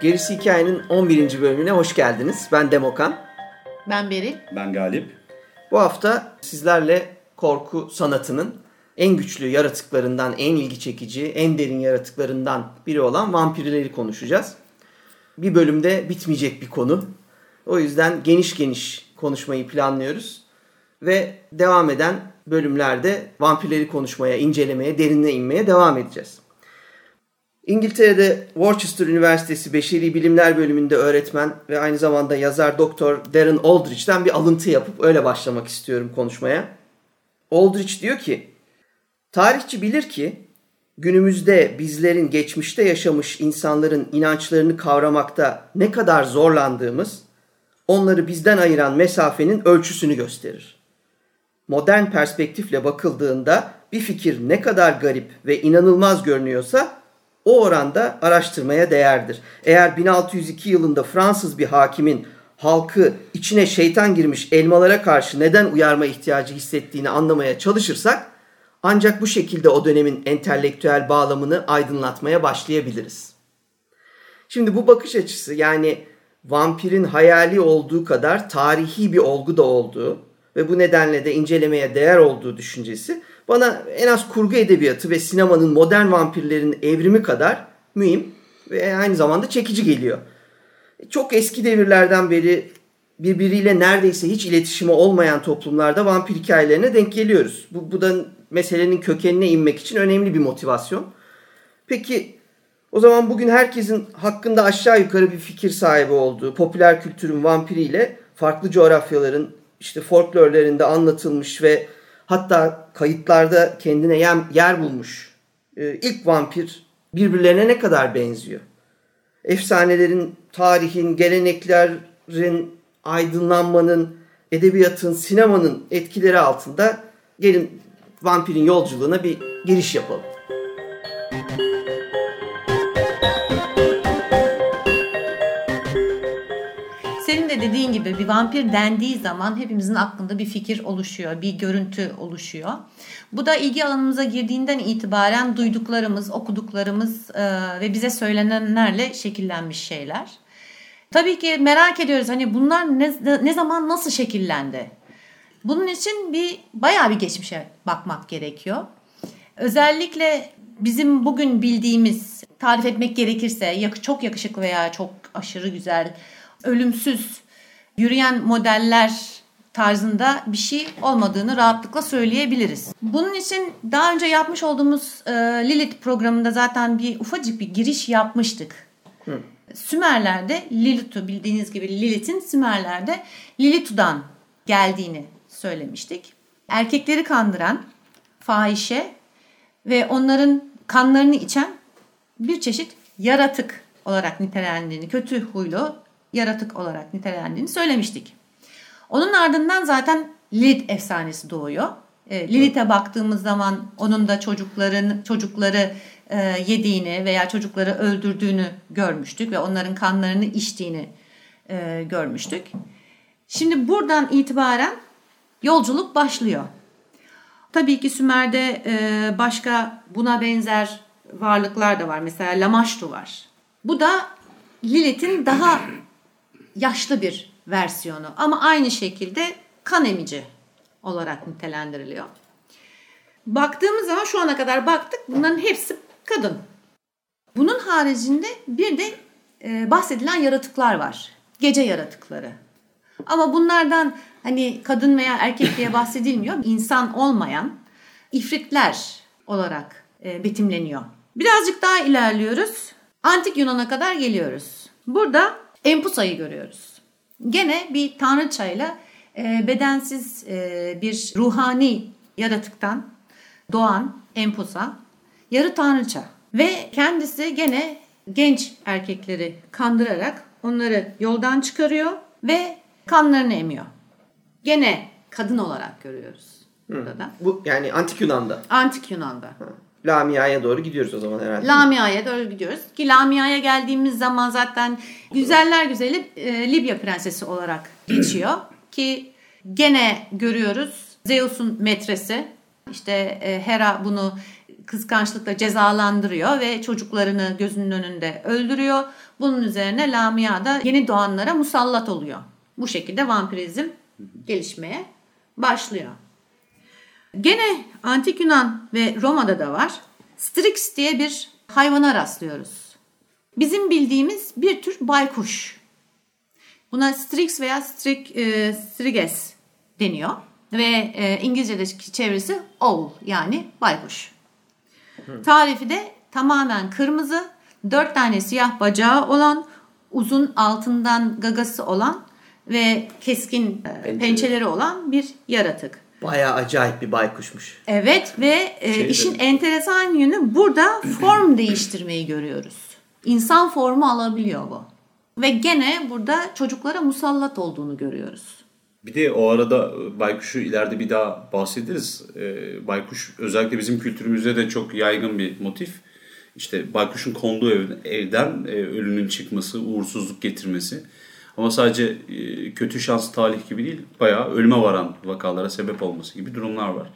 Gerisi Hikayenin 11. bölümüne hoş geldiniz. Ben Demokan. Ben Beril. Ben Galip. Bu hafta sizlerle korku sanatının en güçlü yaratıklarından, en ilgi çekici, en derin yaratıklarından biri olan vampirleri konuşacağız. Bir bölümde bitmeyecek bir konu. O yüzden geniş geniş konuşmayı planlıyoruz. Ve devam eden bölümlerde vampirleri konuşmaya, incelemeye, derinine inmeye devam edeceğiz. İngiltere'de Worcester Üniversitesi Beşeri Bilimler bölümünde öğretmen ve aynı zamanda yazar Doktor Darren Aldrich'ten bir alıntı yapıp öyle başlamak istiyorum konuşmaya. Aldrich diyor ki, tarihçi bilir ki günümüzde bizlerin geçmişte yaşamış insanların inançlarını kavramakta ne kadar zorlandığımız onları bizden ayıran mesafenin ölçüsünü gösterir. Modern perspektifle bakıldığında bir fikir ne kadar garip ve inanılmaz görünüyorsa o oranda araştırmaya değerdir. Eğer 1602 yılında Fransız bir hakimin halkı içine şeytan girmiş elmalara karşı neden uyarma ihtiyacı hissettiğini anlamaya çalışırsak ancak bu şekilde o dönemin entelektüel bağlamını aydınlatmaya başlayabiliriz. Şimdi bu bakış açısı yani vampirin hayali olduğu kadar tarihi bir olgu da olduğu ve bu nedenle de incelemeye değer olduğu düşüncesi bana en az kurgu edebiyatı ve sinemanın modern vampirlerin evrimi kadar mühim ve aynı zamanda çekici geliyor. Çok eski devirlerden beri birbiriyle neredeyse hiç iletişimi olmayan toplumlarda vampir hikayelerine denk geliyoruz. Bu, bu da meselenin kökenine inmek için önemli bir motivasyon. Peki o zaman bugün herkesin hakkında aşağı yukarı bir fikir sahibi olduğu popüler kültürün vampiriyle farklı coğrafyaların işte folklorlarında anlatılmış ve hatta kayıtlarda kendine yer bulmuş e, ilk vampir birbirlerine ne kadar benziyor? Efsanelerin, tarihin, geleneklerin, aydınlanmanın, edebiyatın, sinemanın etkileri altında gelin vampirin yolculuğuna bir giriş yapalım. De dediğin gibi bir vampir dendiği zaman hepimizin aklında bir fikir oluşuyor, bir görüntü oluşuyor. Bu da ilgi alanımıza girdiğinden itibaren duyduklarımız, okuduklarımız e, ve bize söylenenlerle şekillenmiş şeyler. Tabii ki merak ediyoruz hani bunlar ne, ne zaman nasıl şekillendi? Bunun için bir bayağı bir geçmişe bakmak gerekiyor. Özellikle bizim bugün bildiğimiz tarif etmek gerekirse çok yakışıklı veya çok aşırı güzel, ölümsüz yürüyen modeller tarzında bir şey olmadığını rahatlıkla söyleyebiliriz. Bunun için daha önce yapmış olduğumuz e, Lilith programında zaten bir ufacık bir giriş yapmıştık. Hı. Sümerler'de Lilith'u bildiğiniz gibi Lilith'in Sümerler'de Lilithu'dan geldiğini söylemiştik. Erkekleri kandıran fahişe ve onların kanlarını içen bir çeşit yaratık olarak nitelendiğini, kötü huylu yaratık olarak nitelendiğini söylemiştik. Onun ardından zaten Lilith efsanesi doğuyor. E, Lilith'e baktığımız zaman onun da çocukların çocukları e, yediğini veya çocukları öldürdüğünü görmüştük ve onların kanlarını içtiğini e, görmüştük. Şimdi buradan itibaren yolculuk başlıyor. Tabii ki Sümer'de e, başka buna benzer varlıklar da var. Mesela Lamashtu var. Bu da Lilith'in daha yaşlı bir versiyonu ama aynı şekilde kan emici olarak nitelendiriliyor. Baktığımız zaman şu ana kadar baktık bunların hepsi kadın. Bunun haricinde bir de e, bahsedilen yaratıklar var. Gece yaratıkları. Ama bunlardan hani kadın veya erkek diye bahsedilmiyor. İnsan olmayan ifritler olarak e, betimleniyor. Birazcık daha ilerliyoruz. Antik Yunan'a kadar geliyoruz. Burada Empusa'yı görüyoruz. Gene bir tanrıçayla e, bedensiz e, bir ruhani yaratıktan doğan Empusa yarı tanrıça ve kendisi gene genç erkekleri kandırarak onları yoldan çıkarıyor ve kanlarını emiyor. Gene kadın olarak görüyoruz burada da. Bu yani antik Yunan'da. Antik Yunan'da. Hı. Lamia'ya doğru gidiyoruz o zaman herhalde. Lamia'ya doğru gidiyoruz. Ki Lamia'ya geldiğimiz zaman zaten güzeller güzeli e, Libya prensesi olarak geçiyor. Ki gene görüyoruz Zeus'un metresi İşte e, Hera bunu kıskançlıkla cezalandırıyor ve çocuklarını gözünün önünde öldürüyor. Bunun üzerine Lamia da yeni doğanlara musallat oluyor. Bu şekilde vampirizm gelişmeye başlıyor. Gene Antik Yunan ve Roma'da da var. Strix diye bir hayvana rastlıyoruz. Bizim bildiğimiz bir tür baykuş. Buna Strix veya Strik, e, Striges deniyor. Ve e, İngilizce'deki çevirisi owl yani baykuş. Tarifi de tamamen kırmızı, dört tane siyah bacağı olan, uzun altından gagası olan ve keskin e, pençeleri olan bir yaratık. Bayağı acayip bir baykuşmuş. Evet ve e, Şey işin de- enteresan yönü burada form değiştirmeyi görüyoruz. İnsan formu alabiliyor bu. Ve gene burada çocuklara musallat olduğunu görüyoruz. Bir de o arada e, baykuşu ileride bir daha bahsederiz. Ee, baykuş özellikle bizim kültürümüzde de çok yaygın bir motif. İşte baykuşun konduğu ev- evden e, ölünün çıkması, uğursuzluk getirmesi. Ama sadece e, kötü şans talih gibi değil, bayağı ölüme varan vakalara sebep olması gibi durumlar var.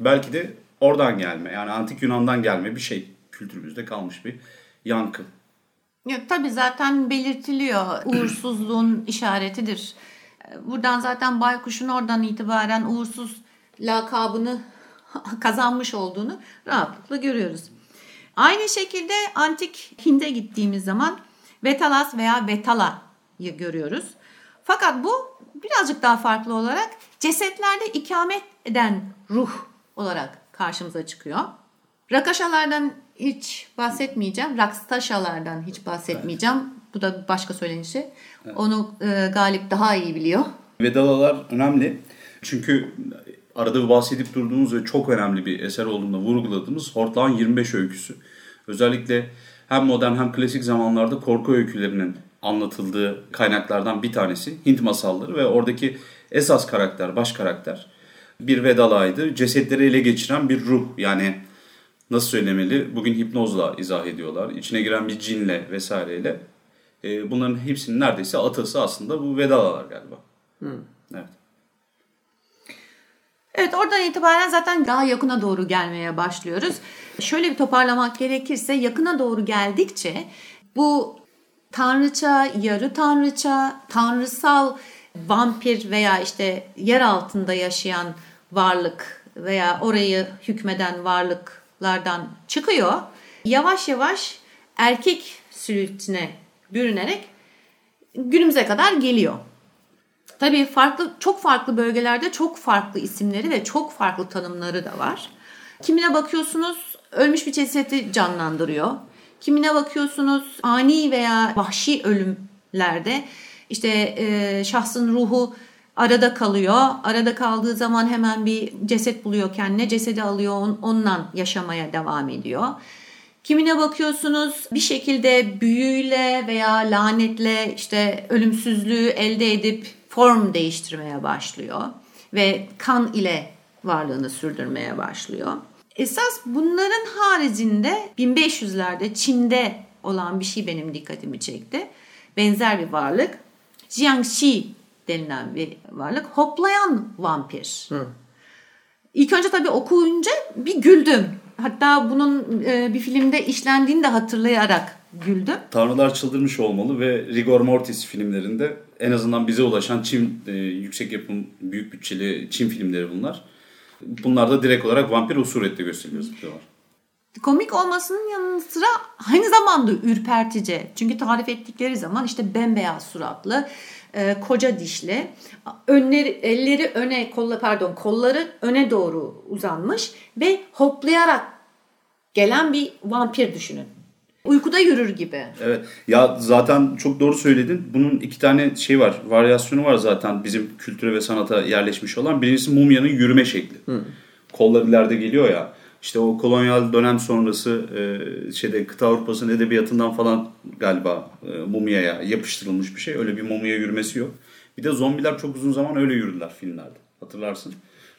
Belki de oradan gelme, yani antik Yunan'dan gelme bir şey. Kültürümüzde kalmış bir yankı. Ya, tabii zaten belirtiliyor. Uğursuzluğun işaretidir. Buradan zaten baykuşun oradan itibaren uğursuz lakabını kazanmış olduğunu rahatlıkla görüyoruz. Aynı şekilde antik Hind'e gittiğimiz zaman Vetalas veya Vetala'yı görüyoruz. Fakat bu birazcık daha farklı olarak cesetlerde ikamet eden ruh olarak karşımıza çıkıyor. Rakaşalardan hiç bahsetmeyeceğim. Rakstaşalardan hiç bahsetmeyeceğim. Bu da başka söylenişi. Onu e, Galip daha iyi biliyor. Vedalalar önemli. Çünkü arada bahsedip durduğumuz ve çok önemli bir eser olduğunda vurguladığımız Hortlağın 25 öyküsü. Özellikle hem modern hem klasik zamanlarda korku öykülerinin anlatıldığı kaynaklardan bir tanesi Hint masalları ve oradaki esas karakter, baş karakter bir Vedalaydı. Cesetleri ele geçiren bir ruh yani nasıl söylemeli bugün hipnozla izah ediyorlar. İçine giren bir cinle vesaireyle. Ee, bunların hepsinin neredeyse atası aslında bu Vedalalar galiba. Evet. Evet oradan itibaren zaten daha yakına doğru gelmeye başlıyoruz. Şöyle bir toparlamak gerekirse yakına doğru geldikçe bu tanrıça, yarı tanrıça, tanrısal vampir veya işte yer altında yaşayan varlık veya orayı hükmeden varlıklardan çıkıyor. Yavaş yavaş erkek silüetine bürünerek günümüze kadar geliyor. Tabii farklı çok farklı bölgelerde çok farklı isimleri ve çok farklı tanımları da var. Kimine bakıyorsunuz ölmüş bir cesedi canlandırıyor. Kimine bakıyorsunuz ani veya vahşi ölümlerde işte e, şahsın ruhu arada kalıyor. Arada kaldığı zaman hemen bir ceset buluyor kendine. Cesedi alıyor on, onunla yaşamaya devam ediyor. Kimine bakıyorsunuz bir şekilde büyüyle veya lanetle işte ölümsüzlüğü elde edip form değiştirmeye başlıyor ve kan ile varlığını sürdürmeye başlıyor. Esas bunların haricinde 1500'lerde Çin'de olan bir şey benim dikkatimi çekti. Benzer bir varlık. Jiangxi denilen bir varlık. Hoplayan vampir. İlk önce tabii okuyunca bir güldüm. Hatta bunun e, bir filmde işlendiğini de hatırlayarak güldüm. Tanrılar çıldırmış olmalı ve Rigor Mortis filmlerinde en azından bize ulaşan Çin e, yüksek yapım büyük bütçeli Çin filmleri bunlar. Bunlarda direkt olarak vampir o surette gösteriliyor zıplıyorlar. Komik olmasının yanı sıra aynı zamanda ürpertici. Çünkü tarif ettikleri zaman işte bembeyaz suratlı, e, koca dişli, önleri elleri öne kolla pardon kolları öne doğru uzanmış ve hoplayarak gelen bir vampir düşünün. Uykuda yürür gibi. Evet. Ya zaten çok doğru söyledin. Bunun iki tane şey var. Varyasyonu var zaten bizim kültüre ve sanata yerleşmiş olan. Birincisi mumyanın yürüme şekli. Kollar ileride geliyor ya. İşte o kolonyal dönem sonrası e, şeyde kıta Avrupa'sının edebiyatından falan galiba e, mumyaya yapıştırılmış bir şey. Öyle bir mumya yürümesi yok. Bir de zombiler çok uzun zaman öyle yürüdüler filmlerde. Hatırlarsın.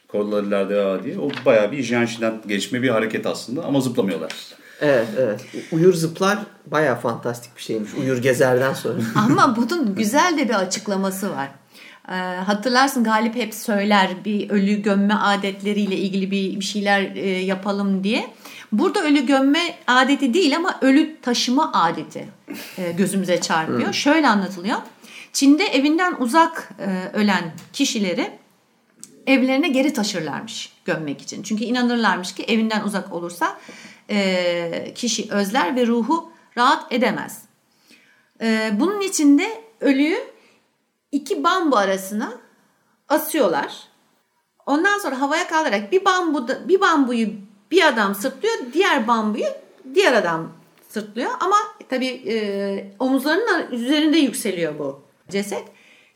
Kollar ileride ya diye. O bayağı bir Jiangxi'den geçme bir hareket aslında ama zıplamıyorlar. Evet evet. Uyur zıplar bayağı fantastik bir şeymiş. Uyur gezerden sonra. Ama bunun güzel de bir açıklaması var. Ee, hatırlarsın Galip hep söyler bir ölü gömme adetleriyle ilgili bir, bir şeyler e, yapalım diye. Burada ölü gömme adeti değil ama ölü taşıma adeti e, gözümüze çarpıyor. Şöyle anlatılıyor. Çin'de evinden uzak e, ölen kişileri evlerine geri taşırlarmış gömmek için. Çünkü inanırlarmış ki evinden uzak olursa e, kişi özler ve ruhu rahat edemez. E, bunun için de ölüyü iki bambu arasına asıyorlar. Ondan sonra havaya kaldırarak bir bambu bir bambuyu bir adam sırtlıyor, diğer bambuyu diğer adam sırtlıyor. Ama tabii e, omuzlarının üzerinde yükseliyor bu ceset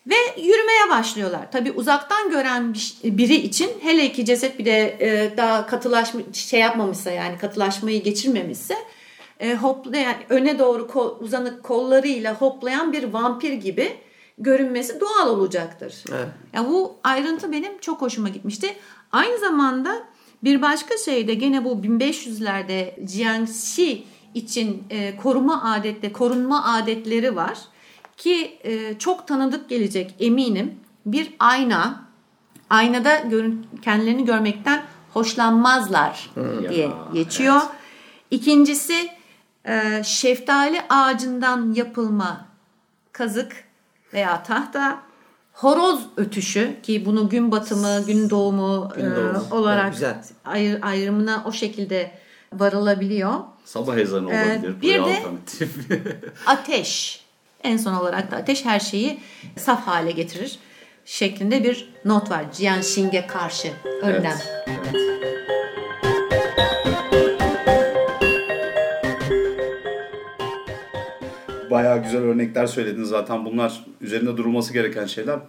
ve yürümeye başlıyorlar. Tabii uzaktan gören biri için hele ki ceset bir de e, daha katılaşma şey yapmamışsa yani katılaşmayı geçirmemişse e, hoplayan öne doğru kol, uzanık kollarıyla hoplayan bir vampir gibi görünmesi doğal olacaktır. Evet. Yani bu ayrıntı benim çok hoşuma gitmişti. Aynı zamanda bir başka şey de gene bu 1500'lerde Jiangxi için e, koruma adetle korunma adetleri var ki e, çok tanıdık gelecek eminim. Bir ayna, aynada görün, kendilerini görmekten hoşlanmazlar hmm. diye geçiyor. Evet. İkincisi e, şeftali ağacından yapılma kazık veya tahta horoz ötüşü ki bunu gün batımı, gün doğumu, gün doğumu. E, olarak evet, ayır, ayrımına o şekilde varılabiliyor. Sabah ezanı olabilir. Ee, bir de ateş. En son olarak da ateş her şeyi saf hale getirir şeklinde bir not var. Jian Xing'e karşı önlem. Evet. evet. Bayağı güzel örnekler söyledin zaten. Bunlar üzerinde durulması gereken şeyler.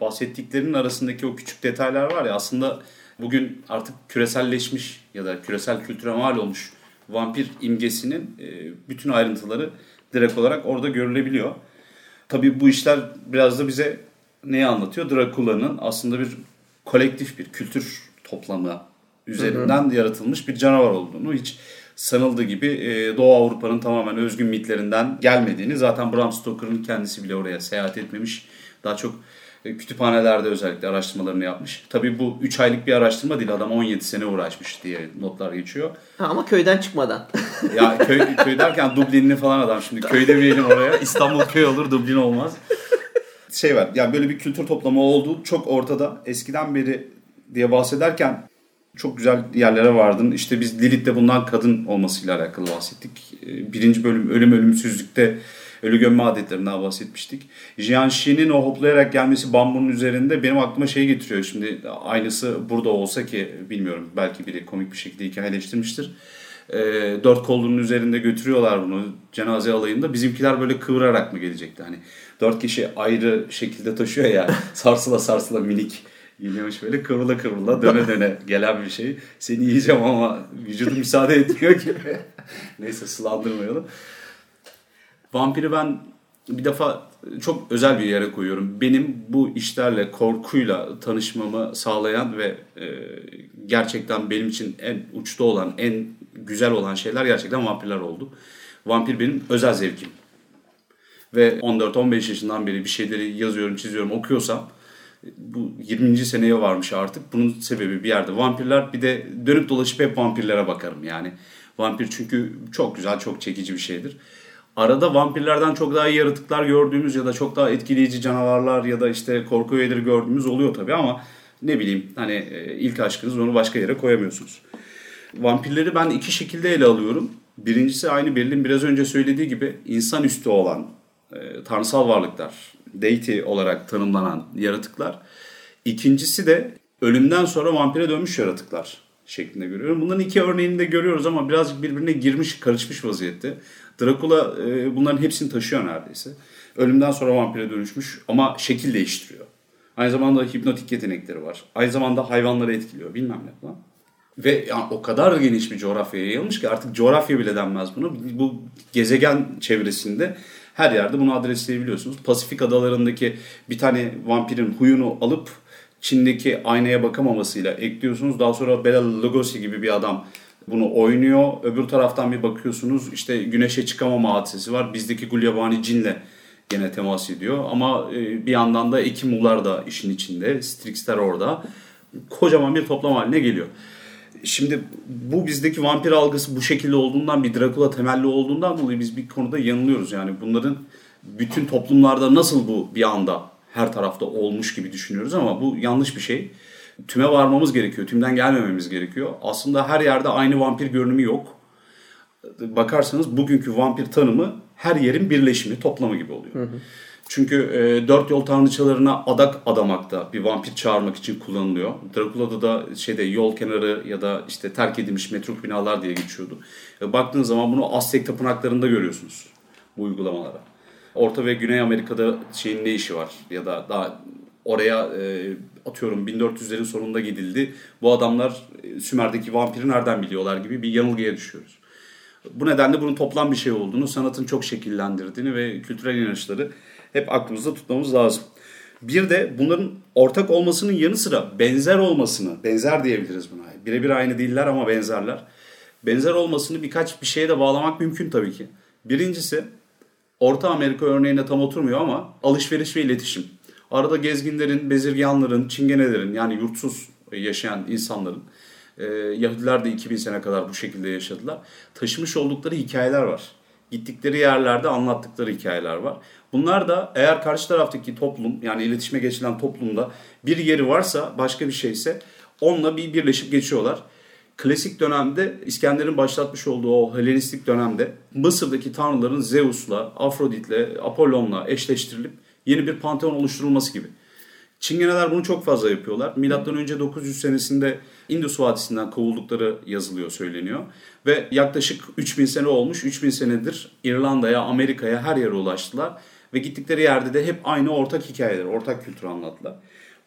Bahsettiklerinin arasındaki o küçük detaylar var ya aslında bugün artık küreselleşmiş ya da küresel kültüre mal olmuş vampir imgesinin e, bütün ayrıntıları direkt olarak orada görülebiliyor. Tabii bu işler biraz da bize neyi anlatıyor? Drakula'nın aslında bir kolektif bir kültür toplamı üzerinden hı hı. yaratılmış bir canavar olduğunu hiç sanıldığı gibi e, Doğu Avrupa'nın tamamen özgün mitlerinden gelmediğini zaten Bram Stoker'ın kendisi bile oraya seyahat etmemiş. Daha çok kütüphanelerde özellikle araştırmalarını yapmış. Tabii bu 3 aylık bir araştırma değil. Adam 17 sene uğraşmış diye notlar geçiyor. Ha, ama köyden çıkmadan. ya köy, köy derken Dublinli falan adam. Şimdi köy demeyelim oraya. İstanbul köy olur Dublin olmaz. Şey var yani böyle bir kültür toplamı olduğu çok ortada. Eskiden beri diye bahsederken çok güzel yerlere vardın. İşte biz Lilith'te bundan kadın olmasıyla alakalı bahsettik. E, birinci bölüm ölüm ölümsüzlükte ölü gömme adetlerinden bahsetmiştik. Jianxi'nin o hoplayarak gelmesi bambunun üzerinde benim aklıma şey getiriyor. Şimdi aynısı burada olsa ki bilmiyorum belki biri komik bir şekilde hikayeleştirmiştir. E, dört kolunun üzerinde götürüyorlar bunu cenaze alayında. Bizimkiler böyle kıvırarak mı gelecekti? Hani dört kişi ayrı şekilde taşıyor ya sarsıla sarsıla minik geliyormuş böyle kıvrıla kıvrıla döne döne gelen bir şey. Seni yiyeceğim ama vücudum müsaade etmiyor gibi. Neyse sulandırmayalım. Vampiri ben bir defa çok özel bir yere koyuyorum. Benim bu işlerle, korkuyla tanışmamı sağlayan ve e, gerçekten benim için en uçta olan, en güzel olan şeyler gerçekten vampirler oldu. Vampir benim özel zevkim. Ve 14-15 yaşından beri bir şeyleri yazıyorum, çiziyorum, okuyorsam bu 20. seneye varmış artık. Bunun sebebi bir yerde vampirler. Bir de dönüp dolaşıp hep vampirlere bakarım yani. Vampir çünkü çok güzel, çok çekici bir şeydir arada vampirlerden çok daha iyi yaratıklar gördüğümüz ya da çok daha etkileyici canavarlar ya da işte korku üyeleri gördüğümüz oluyor tabii ama ne bileyim hani e, ilk aşkınız onu başka yere koyamıyorsunuz. Vampirleri ben iki şekilde ele alıyorum. Birincisi aynı Berlin biraz önce söylediği gibi insanüstü olan e, tanrısal varlıklar, deity olarak tanımlanan yaratıklar. İkincisi de ölümden sonra vampire dönmüş yaratıklar şeklinde görüyorum. Bunların iki örneğini de görüyoruz ama birazcık birbirine girmiş, karışmış vaziyette. Dracula e, bunların hepsini taşıyor neredeyse. Ölümden sonra vampire dönüşmüş ama şekil değiştiriyor. Aynı zamanda hipnotik yetenekleri var. Aynı zamanda hayvanları etkiliyor bilmem ne falan. Ve yani o kadar geniş bir coğrafyaya yayılmış ki artık coğrafya bile denmez bunu. Bu gezegen çevresinde her yerde bunu adresleyebiliyorsunuz. Pasifik adalarındaki bir tane vampirin huyunu alıp Çin'deki aynaya bakamamasıyla ekliyorsunuz. Daha sonra Bela Lugosi gibi bir adam bunu oynuyor. Öbür taraftan bir bakıyorsunuz işte güneşe çıkamama hadisesi var. Bizdeki Gulyabani cinle gene temas ediyor. Ama e, bir yandan da Ekimlular da işin içinde. Strixler orada. Kocaman bir toplam haline geliyor. Şimdi bu bizdeki vampir algısı bu şekilde olduğundan bir Dracula temelli olduğundan dolayı biz bir konuda yanılıyoruz. Yani bunların bütün toplumlarda nasıl bu bir anda her tarafta olmuş gibi düşünüyoruz ama bu yanlış bir şey. Tüme varmamız gerekiyor. Tümden gelmememiz gerekiyor. Aslında her yerde aynı vampir görünümü yok. Bakarsanız bugünkü vampir tanımı her yerin birleşimi, toplamı gibi oluyor. Hı hı. Çünkü e, dört yol tanrıçalarına adak adamakta bir vampir çağırmak için kullanılıyor. Dracula'da da şeyde yol kenarı ya da işte terk edilmiş metruk binalar diye geçiyordu. E, baktığınız zaman bunu Aztek tapınaklarında görüyorsunuz bu uygulamalara. Orta ve Güney Amerika'da şeyin ne işi var ya da daha oraya e, atıyorum 1400'lerin sonunda gidildi. Bu adamlar e, Sümer'deki vampiri nereden biliyorlar gibi bir yanılgıya düşüyoruz. Bu nedenle bunun toplam bir şey olduğunu, sanatın çok şekillendirdiğini ve kültürel inançları hep aklımızda tutmamız lazım. Bir de bunların ortak olmasının yanı sıra benzer olmasını, benzer diyebiliriz buna. Birebir aynı değiller ama benzerler. Benzer olmasını birkaç bir şeye de bağlamak mümkün tabii ki. Birincisi Orta Amerika örneğine tam oturmuyor ama alışveriş ve iletişim. Arada gezginlerin, bezirganların, çingenelerin yani yurtsuz yaşayan insanların e, Yahudiler de 2000 sene kadar bu şekilde yaşadılar. Taşımış oldukları hikayeler var. Gittikleri yerlerde anlattıkları hikayeler var. Bunlar da eğer karşı taraftaki toplum yani iletişime geçilen toplumda bir yeri varsa başka bir şeyse onunla bir birleşip geçiyorlar. Klasik dönemde İskender'in başlatmış olduğu o Helenistik dönemde Mısır'daki tanrıların Zeus'la, Afrodit'le, Apollon'la eşleştirilip yeni bir panteon oluşturulması gibi. Çingeneler bunu çok fazla yapıyorlar. Milattan önce 900 senesinde Indus Vadisi'nden kovuldukları yazılıyor, söyleniyor. Ve yaklaşık 3000 sene olmuş, 3000 senedir İrlanda'ya, Amerika'ya her yere ulaştılar. Ve gittikleri yerde de hep aynı ortak hikayeler, ortak kültür anlattılar.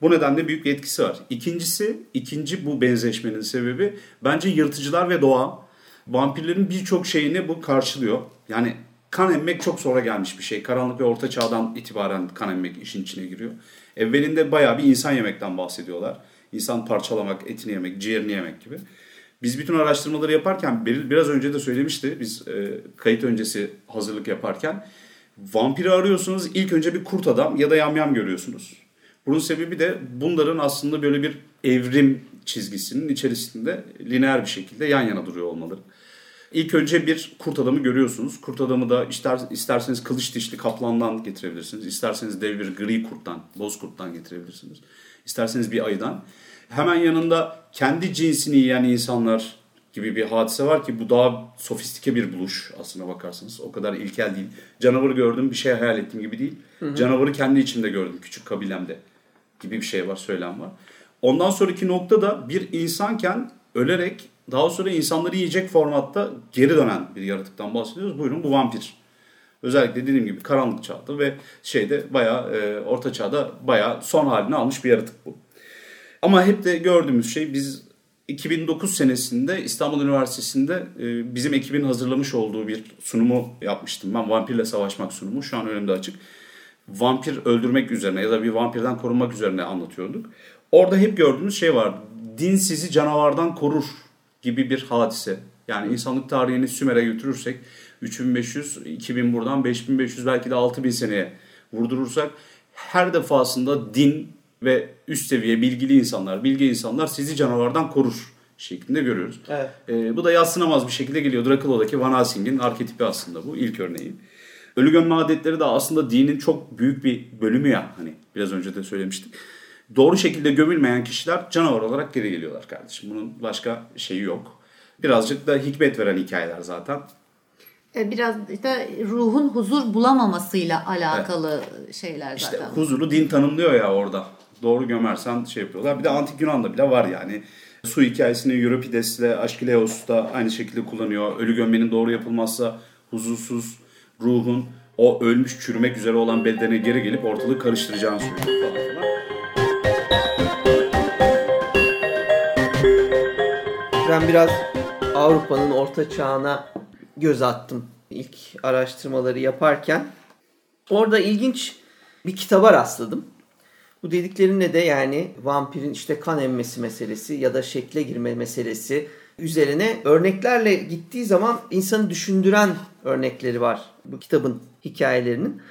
Bu nedenle büyük bir etkisi var. İkincisi, ikinci bu benzeşmenin sebebi bence yırtıcılar ve doğa. Vampirlerin birçok şeyini bu karşılıyor. Yani kan emmek çok sonra gelmiş bir şey. Karanlık ve orta çağdan itibaren kan emmek işin içine giriyor. Evvelinde bayağı bir insan yemekten bahsediyorlar. İnsan parçalamak, etini yemek, ciğerini yemek gibi. Biz bütün araştırmaları yaparken biraz önce de söylemişti biz e, kayıt öncesi hazırlık yaparken vampiri arıyorsunuz ilk önce bir kurt adam ya da yamyam görüyorsunuz. Bunun sebebi de bunların aslında böyle bir evrim çizgisinin içerisinde lineer bir şekilde yan yana duruyor olmaları. İlk önce bir kurt adamı görüyorsunuz. Kurt adamı da ister, isterseniz kılıç dişli kaplandan getirebilirsiniz. İsterseniz dev bir gri kurttan, boz kurttan getirebilirsiniz. İsterseniz bir ayıdan. Hemen yanında kendi cinsini yiyen insanlar gibi bir hadise var ki bu daha sofistike bir buluş aslına bakarsanız. O kadar ilkel değil. Canavarı gördüm bir şey hayal ettiğim gibi değil. Hı hı. Canavarı kendi içimde gördüm küçük kabilemde gibi bir şey var, söylem var. Ondan sonraki nokta da bir insanken ölerek daha sonra insanları yiyecek formatta geri dönen bir yaratıktan bahsediyoruz. Buyurun bu vampir. Özellikle dediğim gibi karanlık çağda ve şeyde bayağı e, orta çağda bayağı son halini almış bir yaratık bu. Ama hep de gördüğümüz şey biz 2009 senesinde İstanbul Üniversitesi'nde e, bizim ekibin hazırlamış olduğu bir sunumu yapmıştım. Ben vampirle savaşmak sunumu şu an önümde açık. Vampir öldürmek üzerine ya da bir vampirden korunmak üzerine anlatıyorduk. Orada hep gördüğümüz şey var. Din sizi canavardan korur gibi bir hadise. Yani insanlık tarihini Sümer'e götürürsek 3500, 2000 buradan 5500 belki de 6000 seneye vurdurursak her defasında din ve üst seviye bilgili insanlar, bilgi insanlar sizi canavardan korur şeklinde görüyoruz. Evet. Ee, bu da yatsınamaz bir şekilde geliyor. Dracula'daki Van Helsing'in arketipi aslında bu ilk örneği. Ölü gömme adetleri de aslında dinin çok büyük bir bölümü ya hani biraz önce de söylemiştik. Doğru şekilde gömülmeyen kişiler canavar olarak geri geliyorlar kardeşim. Bunun başka şeyi yok. Birazcık da hikmet veren hikayeler zaten. E, biraz işte ruhun huzur bulamamasıyla alakalı evet. şeyler zaten. İşte huzuru din tanımlıyor ya orada. Doğru gömersen şey yapıyorlar. Bir de antik Yunan'da bile var yani. Su hikayesini Euripides'le Aşkileos da aynı şekilde kullanıyor. Ölü gömmenin doğru yapılmazsa huzursuz ruhun o ölmüş çürümek üzere olan bedene geri gelip ortalığı karıştıracağını söylüyor falan filan. Ben biraz Avrupa'nın orta çağına göz attım ilk araştırmaları yaparken. Orada ilginç bir kitaba rastladım. Bu dediklerine de yani vampirin işte kan emmesi meselesi ya da şekle girme meselesi üzerine örneklerle gittiği zaman insanı düşündüren örnekleri var bu kitabın hikayelerinin.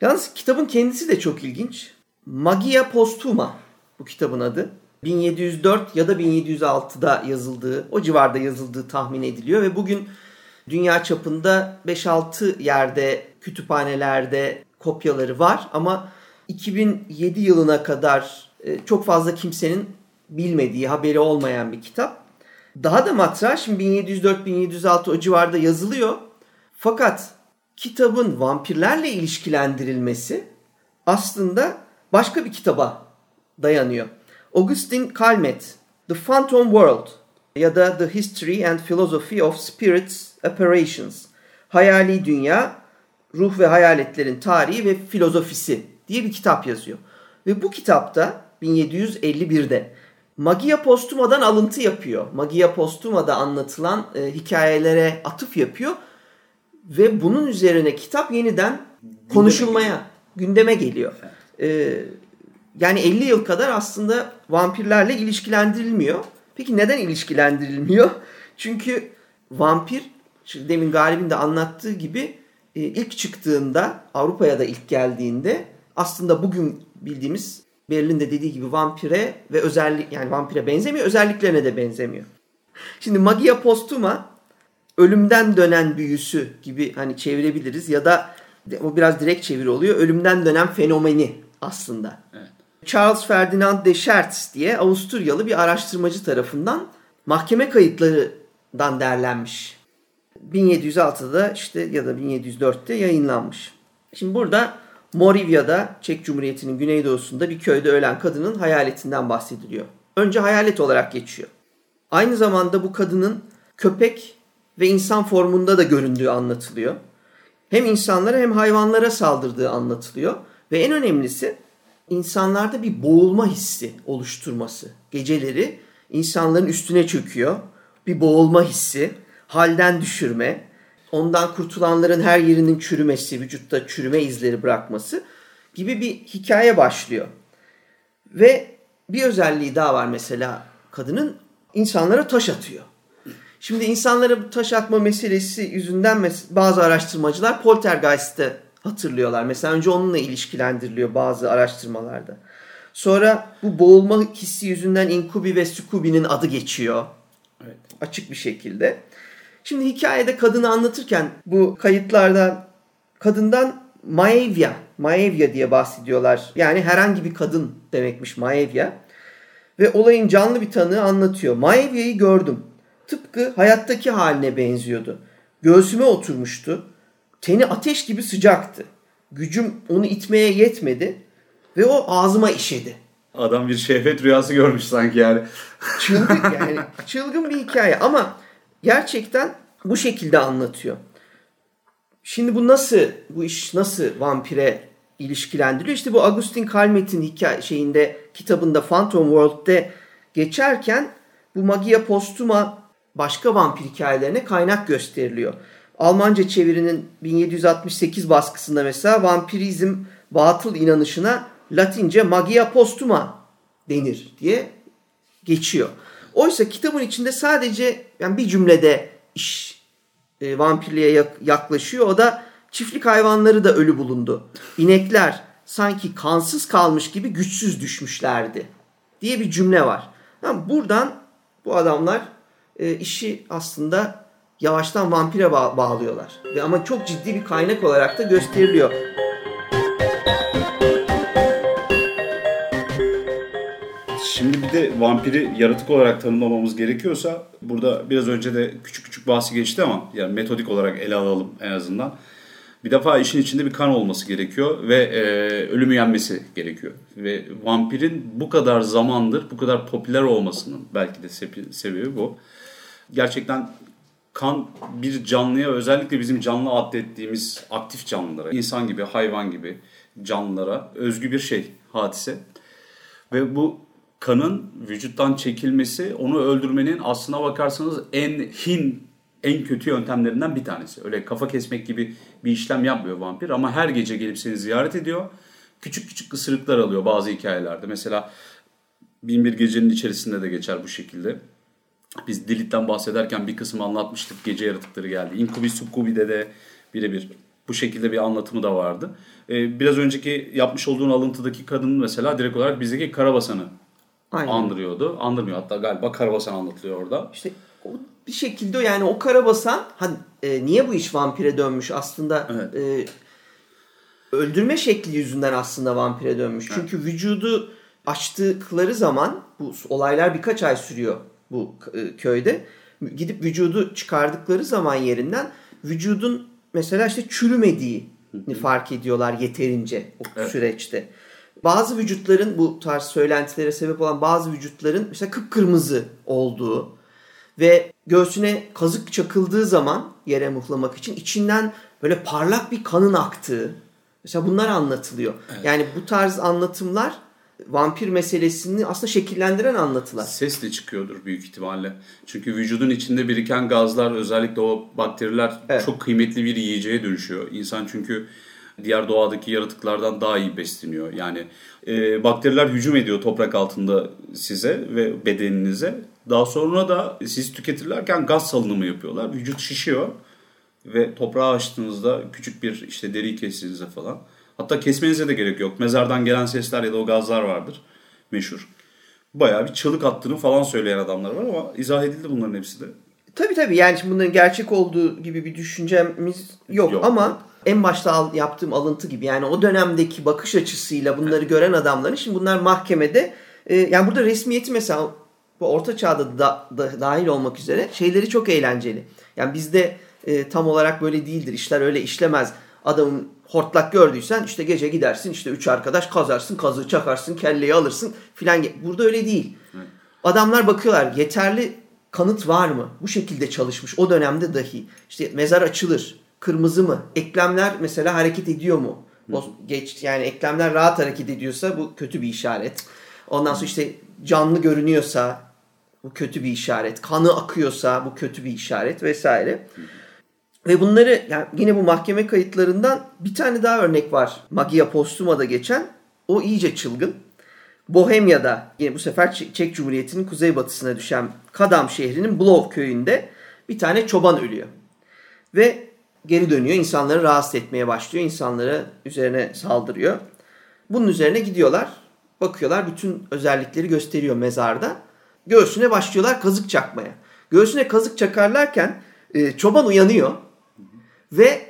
Yalnız kitabın kendisi de çok ilginç. Magia Postuma bu kitabın adı. 1704 ya da 1706'da yazıldığı, o civarda yazıldığı tahmin ediliyor ve bugün dünya çapında 5-6 yerde kütüphanelerde kopyaları var ama 2007 yılına kadar e, çok fazla kimsenin bilmediği, haberi olmayan bir kitap. Daha da matra şimdi 1704-1706 o civarda yazılıyor. Fakat kitabın vampirlerle ilişkilendirilmesi aslında başka bir kitaba dayanıyor. Augustin Calmet, The Phantom World ya da The History and Philosophy of Spirits Apparitions, Hayali Dünya, Ruh ve Hayaletlerin Tarihi ve Filozofisi diye bir kitap yazıyor. Ve bu kitapta 1751'de Magia Postuma'dan alıntı yapıyor. Magia Postuma'da anlatılan e, hikayelere atıf yapıyor. Ve bunun üzerine kitap yeniden konuşulmaya, gündeme geliyor. E, yani 50 yıl kadar aslında vampirlerle ilişkilendirilmiyor. Peki neden ilişkilendirilmiyor? Çünkü vampir, demin Galip'in de anlattığı gibi e, ilk çıktığında, Avrupa'ya da ilk geldiğinde aslında bugün bildiğimiz Berlin de dediği gibi vampire ve özellik yani vampire benzemiyor, özelliklerine de benzemiyor. Şimdi Magia Postuma ölümden dönen büyüsü gibi hani çevirebiliriz ya da o biraz direkt çeviri oluyor. Ölümden dönen fenomeni aslında. Evet. Charles Ferdinand de Schertz diye Avusturyalı bir araştırmacı tarafından mahkeme kayıtlarından derlenmiş. 1706'da işte ya da 1704'te yayınlanmış. Şimdi burada Morivya'da Çek Cumhuriyeti'nin güneydoğusunda bir köyde ölen kadının hayaletinden bahsediliyor. Önce hayalet olarak geçiyor. Aynı zamanda bu kadının köpek ve insan formunda da göründüğü anlatılıyor. Hem insanlara hem hayvanlara saldırdığı anlatılıyor. Ve en önemlisi insanlarda bir boğulma hissi oluşturması. Geceleri insanların üstüne çöküyor. Bir boğulma hissi, halden düşürme, ondan kurtulanların her yerinin çürümesi, vücutta çürüme izleri bırakması gibi bir hikaye başlıyor. Ve bir özelliği daha var mesela kadının insanlara taş atıyor. Şimdi insanlara bu taş atma meselesi yüzünden bazı araştırmacılar poltergeist'ı hatırlıyorlar. Mesela önce onunla ilişkilendiriliyor bazı araştırmalarda. Sonra bu boğulma hissi yüzünden inkubi ve sukubi'nin adı geçiyor. Evet. Açık bir şekilde. Şimdi hikayede kadını anlatırken bu kayıtlarda kadından Maevya, Maevya diye bahsediyorlar. Yani herhangi bir kadın demekmiş Maevya. Ve olayın canlı bir tanığı anlatıyor. Maevya'yı gördüm. Tıpkı hayattaki haline benziyordu. Göğsüme oturmuştu. Teni ateş gibi sıcaktı. Gücüm onu itmeye yetmedi ve o ağzıma işedi. Adam bir şehvet rüyası görmüş sanki yani. Çılgın yani çılgın bir hikaye ama gerçekten bu şekilde anlatıyor. Şimdi bu nasıl, bu iş nasıl vampire ilişkilendiriyor? İşte bu Agustin Calmet'in hikaye şeyinde kitabında Phantom World'de geçerken bu Magia Postuma başka vampir hikayelerine kaynak gösteriliyor. Almanca çevirinin 1768 baskısında mesela vampirizm batıl inanışına Latince magia postuma denir diye geçiyor. Oysa kitabın içinde sadece yani bir cümlede iş e, vampirliğe yaklaşıyor. O da çiftlik hayvanları da ölü bulundu. İnekler sanki kansız kalmış gibi güçsüz düşmüşlerdi diye bir cümle var. Yani buradan bu adamlar e, işi aslında yavaştan vampire ba- bağlıyorlar. Ve ama çok ciddi bir kaynak olarak da gösteriliyor. Şimdi bir de vampiri yaratık olarak tanımlamamız gerekiyorsa burada biraz önce de küçük küçük bahsi geçti ama yani metodik olarak ele alalım en azından. Bir defa işin içinde bir kan olması gerekiyor ve e, ölümü yenmesi gerekiyor. Ve vampirin bu kadar zamandır bu kadar popüler olmasının belki de sebebi bu. Gerçekten kan bir canlıya özellikle bizim canlı adettiğimiz aktif canlılara, insan gibi, hayvan gibi canlılara özgü bir şey, hadise. Ve bu kanın vücuttan çekilmesi onu öldürmenin aslına bakarsanız en hin, en kötü yöntemlerinden bir tanesi. Öyle kafa kesmek gibi bir işlem yapmıyor vampir ama her gece gelip seni ziyaret ediyor. Küçük küçük ısırıklar alıyor bazı hikayelerde. Mesela Binbir Gecenin içerisinde de geçer bu şekilde. Biz Dilit'ten bahsederken bir kısmı anlatmıştık. Gece yaratıkları geldi. Incubi Succubi'de de birebir Bu şekilde bir anlatımı da vardı. Ee, biraz önceki yapmış olduğun alıntıdaki kadın mesela direkt olarak bizdeki Karabasan'ı Aynen. andırıyordu. Andırmıyor hatta galiba Karabasan anlatılıyor orada. İşte o bir şekilde yani o karabasan hani e, niye bu iş vampire dönmüş aslında Evet. e, öldürme şekli yüzünden aslında vampire dönmüş. Çünkü vücudu açtıkları zaman bu olaylar birkaç ay sürüyor bu e, köyde. Gidip vücudu çıkardıkları zaman yerinden vücudun mesela işte çürümediğini fark ediyorlar yeterince o Evet. süreçte. Bazı vücutların bu tarz söylentilere sebep olan bazı vücutların mesela kıpkırmızı olduğu ve göğsüne kazık çakıldığı zaman yere muhlamak için içinden böyle parlak bir kanın aktığı. Mesela bunlar anlatılıyor. Yani bu tarz anlatımlar vampir meselesini aslında şekillendiren anlatılar. Ses de çıkıyordur büyük ihtimalle. Çünkü vücudun içinde biriken gazlar özellikle o bakteriler Evet. çok kıymetli bir yiyeceğe dönüşüyor. İnsan çünkü diğer doğadaki yaratıklardan daha iyi besleniyor. Yani e, bakteriler hücum ediyor toprak altında size ve bedeninize. Daha sonra da siz tüketirlerken gaz salınımı yapıyorlar. Vücut şişiyor ve toprağı açtığınızda küçük bir işte deri kestiğinizde falan. Hatta kesmenize de gerek yok. Mezardan gelen sesler ya da o gazlar vardır. Meşhur. Bayağı bir çığlık attığını falan söyleyen adamlar var ama izah edildi bunların hepsi de. Tabii tabii yani bunların gerçek olduğu gibi bir düşüncemiz yok, Yok. ama en başta al- yaptığım alıntı gibi yani o dönemdeki bakış açısıyla bunları gören adamların şimdi bunlar mahkemede e, yani burada resmiyeti mesela bu orta çağda da, da- dahil olmak üzere şeyleri çok eğlenceli. Yani bizde e, tam olarak böyle değildir. işler öyle işlemez. Adamın hortlak gördüysen işte gece gidersin işte üç arkadaş kazarsın, kazığı çakarsın, kelleyi alırsın filan. Burada öyle değil. Adamlar bakıyorlar yeterli kanıt var mı? Bu şekilde çalışmış o dönemde dahi. İşte mezar açılır. Kırmızı mı? Eklemler mesela hareket ediyor mu? O geç yani eklemler rahat hareket ediyorsa bu kötü bir işaret. Ondan sonra işte canlı görünüyorsa bu kötü bir işaret. Kanı akıyorsa bu kötü bir işaret vesaire. Ve bunları yani yine bu mahkeme kayıtlarından bir tane daha örnek var. Magia Postuma'da geçen. O iyice çılgın. Bohemya'da yine bu sefer Çek Cumhuriyeti'nin kuzeybatısına düşen Kadam şehrinin Blov köyünde bir tane çoban ölüyor. Ve geri dönüyor. insanları rahatsız etmeye başlıyor. İnsanlara üzerine saldırıyor. Bunun üzerine gidiyorlar. Bakıyorlar bütün özellikleri gösteriyor mezarda. Göğsüne başlıyorlar kazık çakmaya. Göğsüne kazık çakarlarken e, çoban uyanıyor. Ve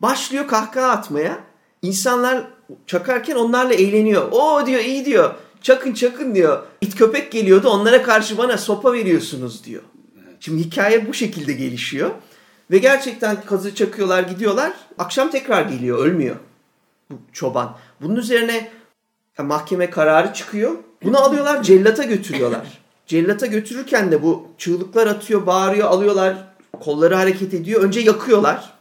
başlıyor kahkaha atmaya. İnsanlar çakarken onlarla eğleniyor. O diyor iyi diyor. Çakın çakın diyor. İt köpek geliyordu onlara karşı bana sopa veriyorsunuz diyor. Şimdi hikaye bu şekilde gelişiyor. Ve gerçekten kazı çakıyorlar gidiyorlar. Akşam tekrar geliyor ölmüyor bu çoban. Bunun üzerine mahkeme kararı çıkıyor. Bunu alıyorlar cellata götürüyorlar. Cellata götürürken de bu çığlıklar atıyor, bağırıyor, alıyorlar. Kolları hareket ediyor. Önce yakıyorlar.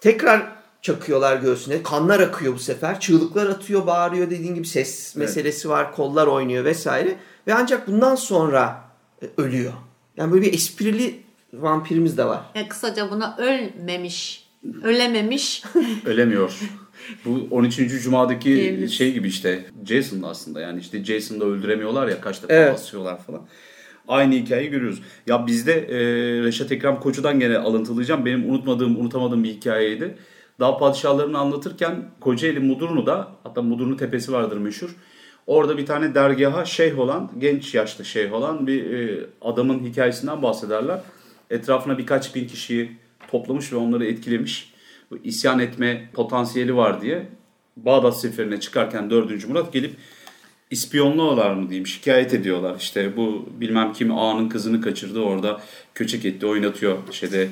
Tekrar çakıyorlar göğsüne. Kanlar akıyor bu sefer. Çığlıklar atıyor, bağırıyor dediğin gibi ses Evet. meselesi var. Kollar oynuyor vesaire. Ve ancak bundan sonra e, ölüyor. Yani böyle bir esprili vampirimiz de var. Yani kısaca buna ölmemiş, ölememiş. Ölemiyor. Bu 13. Cumadaki Diyebiliriz. şey gibi işte Jason'da aslında yani işte Jason'da öldüremiyorlar ya kaç defa Evet. basıyorlar falan. Aynı hikayeyi görüyoruz. Ya bizde e, Reşat Ekrem Koçu'dan gene alıntılayacağım. Benim unutmadığım, unutamadığım bir hikayeydi. Dağ padişahlarını anlatırken Kocaeli Mudurnu'da hatta Mudurnu Tepesi vardır meşhur. Orada bir tane dergaha şeyh olan, genç yaşta şeyh olan bir e, adamın hikayesinden bahsederler. Etrafına birkaç bin kişiyi toplamış ve onları etkilemiş. Bu isyan etme potansiyeli var diye Bağdat seferine çıkarken 4. Murat gelip ispiyonluyorlar mı diyeyim şikayet ediyorlar. İşte bu bilmem kim ağanın kızını kaçırdı orada köçek etti oynatıyor şeyde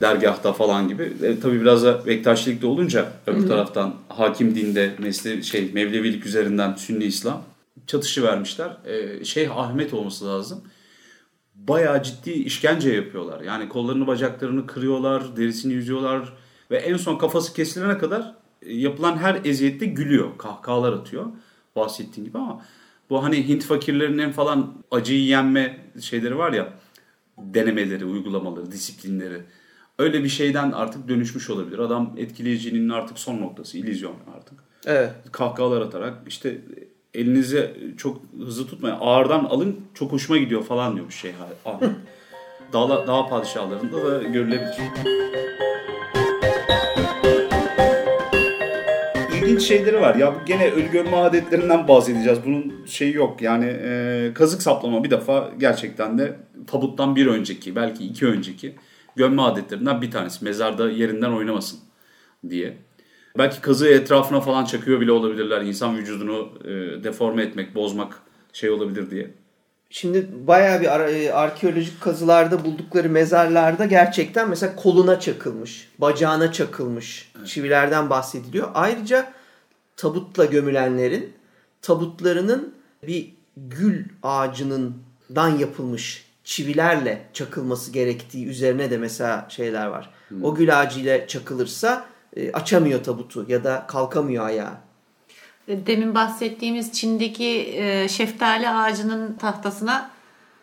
dergahta falan gibi. E, tabii biraz da Bektaşilikte olunca öbür taraftan hakim dinde mesle şey Mevlevilik üzerinden Sünni İslam çatışı vermişler. E, Şeyh Ahmet olması lazım. Bayağı ciddi işkence yapıyorlar. Yani kollarını bacaklarını kırıyorlar, derisini yüzüyorlar ve en son kafası kesilene kadar e, yapılan her eziyette gülüyor, kahkahalar atıyor bahsettiğin gibi ama bu hani Hint fakirlerinin falan acıyı yenme şeyleri var ya denemeleri, uygulamaları, disiplinleri. Öyle bir şeyden artık dönüşmüş olabilir. Adam etkileyicinin artık son noktası, illüzyon artık. Evet. Kahkahalar atarak işte elinize çok hızlı tutmayın. Ağırdan alın çok hoşuma gidiyor falan diyormuş şey Ahmet. Dağ, dağ padişahlarında da görülebilir. ilginç şeyleri var. Ya gene ölü gömme adetlerinden bahsedeceğiz. Bunun şeyi yok. Yani e, kazık saplama bir defa gerçekten de tabuttan bir önceki belki iki önceki gömme adetlerinden bir tanesi. Mezarda yerinden oynamasın diye. Belki kazığı etrafına falan çakıyor bile olabilirler. İnsan vücudunu e, deforme etmek, bozmak şey olabilir diye. Şimdi bayağı bir ar- e, arkeolojik kazılarda buldukları mezarlarda gerçekten mesela koluna çakılmış, bacağına çakılmış çivilerden bahsediliyor. Ayrıca tabutla gömülenlerin tabutlarının bir gül ağacından yapılmış çivilerle çakılması gerektiği üzerine de mesela şeyler var. O gül ağacıyla çakılırsa e, açamıyor tabutu ya da kalkamıyor ayağa. Demin bahsettiğimiz Çin'deki e, şeftali ağacının tahtasına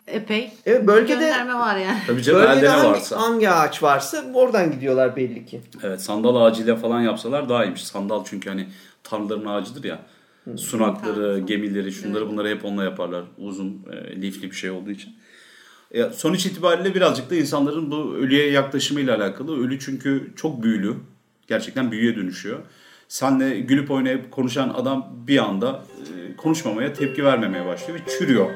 epey Evet bölgede gönderme var yani. Tabii canım bölgede hangi, varsa. hangi ağaç varsa oradan gidiyorlar belli ki. Evet sandal ağacıyla falan yapsalar daha iyiymiş. Sandal çünkü hani tanrıların ağacıdır ya. Sunakları, gemileri, şunları bunları hep onunla yaparlar. Uzun, e, lifli bir şey olduğu için. Ya, sonuç itibariyle birazcık da insanların bu ölüye yaklaşımıyla alakalı. Ölü çünkü çok büyülü. Gerçekten büyüye dönüşüyor. Senle gülüp oynayıp konuşan adam bir anda e, konuşmamaya, tepki vermemeye başlıyor ve çürüyor.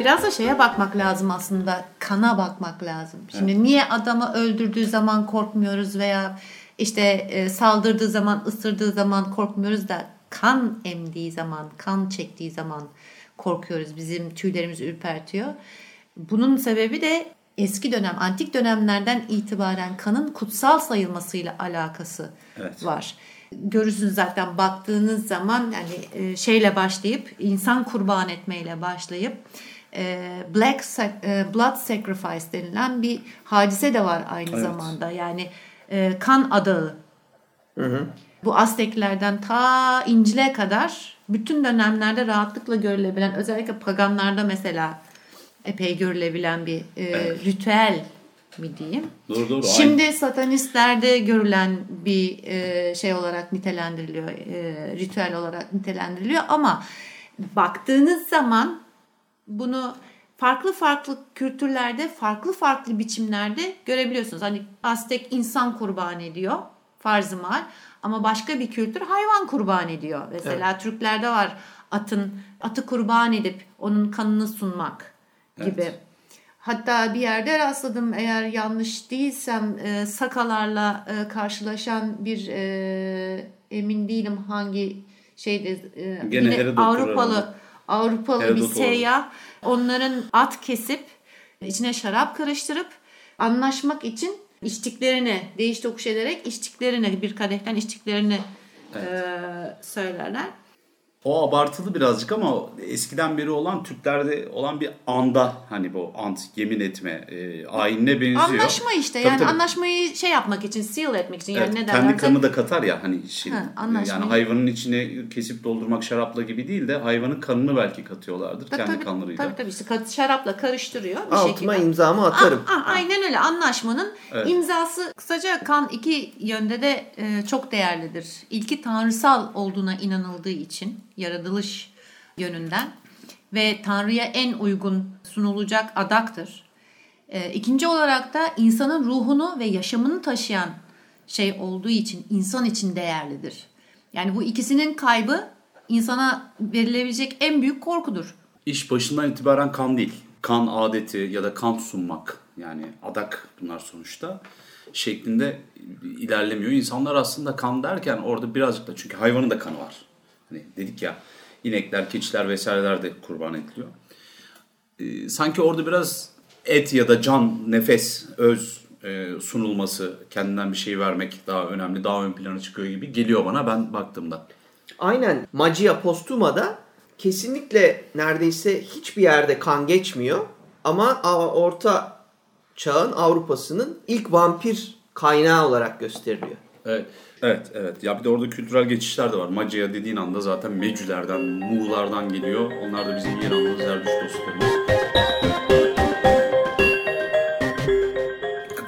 Biraz da şeye bakmak lazım aslında. Kana bakmak lazım. Şimdi niye adamı öldürdüğü zaman korkmuyoruz veya işte e, saldırdığı zaman, ısırdığı zaman korkmuyoruz da kan emdiği zaman, kan çektiği zaman korkuyoruz. Bizim tüylerimiz ürpertiyor. Bunun sebebi de eski dönem, antik dönemlerden itibaren kanın kutsal sayılmasıyla alakası Evet. var. Görürsünüz zaten baktığınız zaman yani e, şeyle başlayıp insan kurban etmeyle başlayıp e, black e, blood sacrifice denilen bir hadise de var aynı Evet. zamanda. Yani kan adağı. Bu Azteklerden ta İncil'e kadar bütün dönemlerde rahatlıkla görülebilen özellikle paganlarda mesela epey görülebilen bir e, Evet. ritüel mi diyeyim. Doğru doğru. Şimdi satanistlerde görülen bir e, şey olarak nitelendiriliyor, e, ritüel olarak nitelendiriliyor ama baktığınız zaman bunu farklı farklı kültürlerde, farklı farklı biçimlerde görebiliyorsunuz. Hani Aztek insan kurban ediyor, farz-ı mahal. Ama başka bir kültür hayvan kurban ediyor. Mesela Türklerde var atın atı kurban edip onun kanını sunmak gibi. Evet. Hatta bir yerde rastladım eğer yanlış değilsem e, sakalarla e, karşılaşan bir e, emin değilim hangi şeyde e, Gene yine Avrupalı herhalde. Avrupalı bir Herodot olabilir. seyyah onların at kesip içine şarap karıştırıp anlaşmak için içtiklerini değiş tokuş ederek içtiklerini bir kadehten içtiklerini e, söylerler. O abartılı birazcık ama eskiden beri olan Türklerde olan bir anda hani bu ant yemin etme e, ayinine benziyor. Anlaşma işte Tabii, yani tabii. anlaşmayı şey yapmak için seal etmek için Evet, yani ne kendi derlerse kanı da katar ya hani şey, Ha, anlaşmayı- yani hayvanın içine kesip doldurmak şarapla gibi değil de hayvanın kanını belki katıyorlardır Tabii, kendi tabii, kanlarıyla. Tabii tabii işte kat- şarapla karıştırıyor bir Altıma şekilde. imzamı atarım. Ah, ah, aynen öyle anlaşmanın Evet. imzası kısaca kan iki yönde de e, çok değerlidir. İlki tanrısal olduğuna inanıldığı için yaratılış yönünden ve Tanrı'ya en uygun sunulacak adaktır. E, ikinci olarak da insanın ruhunu ve yaşamını taşıyan şey olduğu için insan için değerlidir. Yani bu ikisinin kaybı insana verilebilecek en büyük korkudur. İş başından itibaren kan değil. Kan adeti ya da kan sunmak yani adak bunlar sonuçta şeklinde ilerlemiyor. İnsanlar aslında kan derken orada birazcık da çünkü hayvanın da kanı var. Hani dedik ya inekler, keçiler vesaireler de kurban ediliyor. Ee, sanki orada biraz et ya da can, nefes, öz e, sunulması, kendinden bir şey vermek daha önemli, daha ön plana çıkıyor gibi geliyor bana ben baktığımda. Aynen Magia Postuma'da kesinlikle neredeyse hiçbir yerde kan geçmiyor. Ama orta çağın Avrupa'sının ilk vampir kaynağı olarak gösteriliyor. Evet. Evet, evet. Ya bir de orada kültürel geçişler de var. Macia dediğin anda zaten Mecülerden, Muğlardan geliyor. Onlar da bizim İranlı Zerdüş dostlarımız.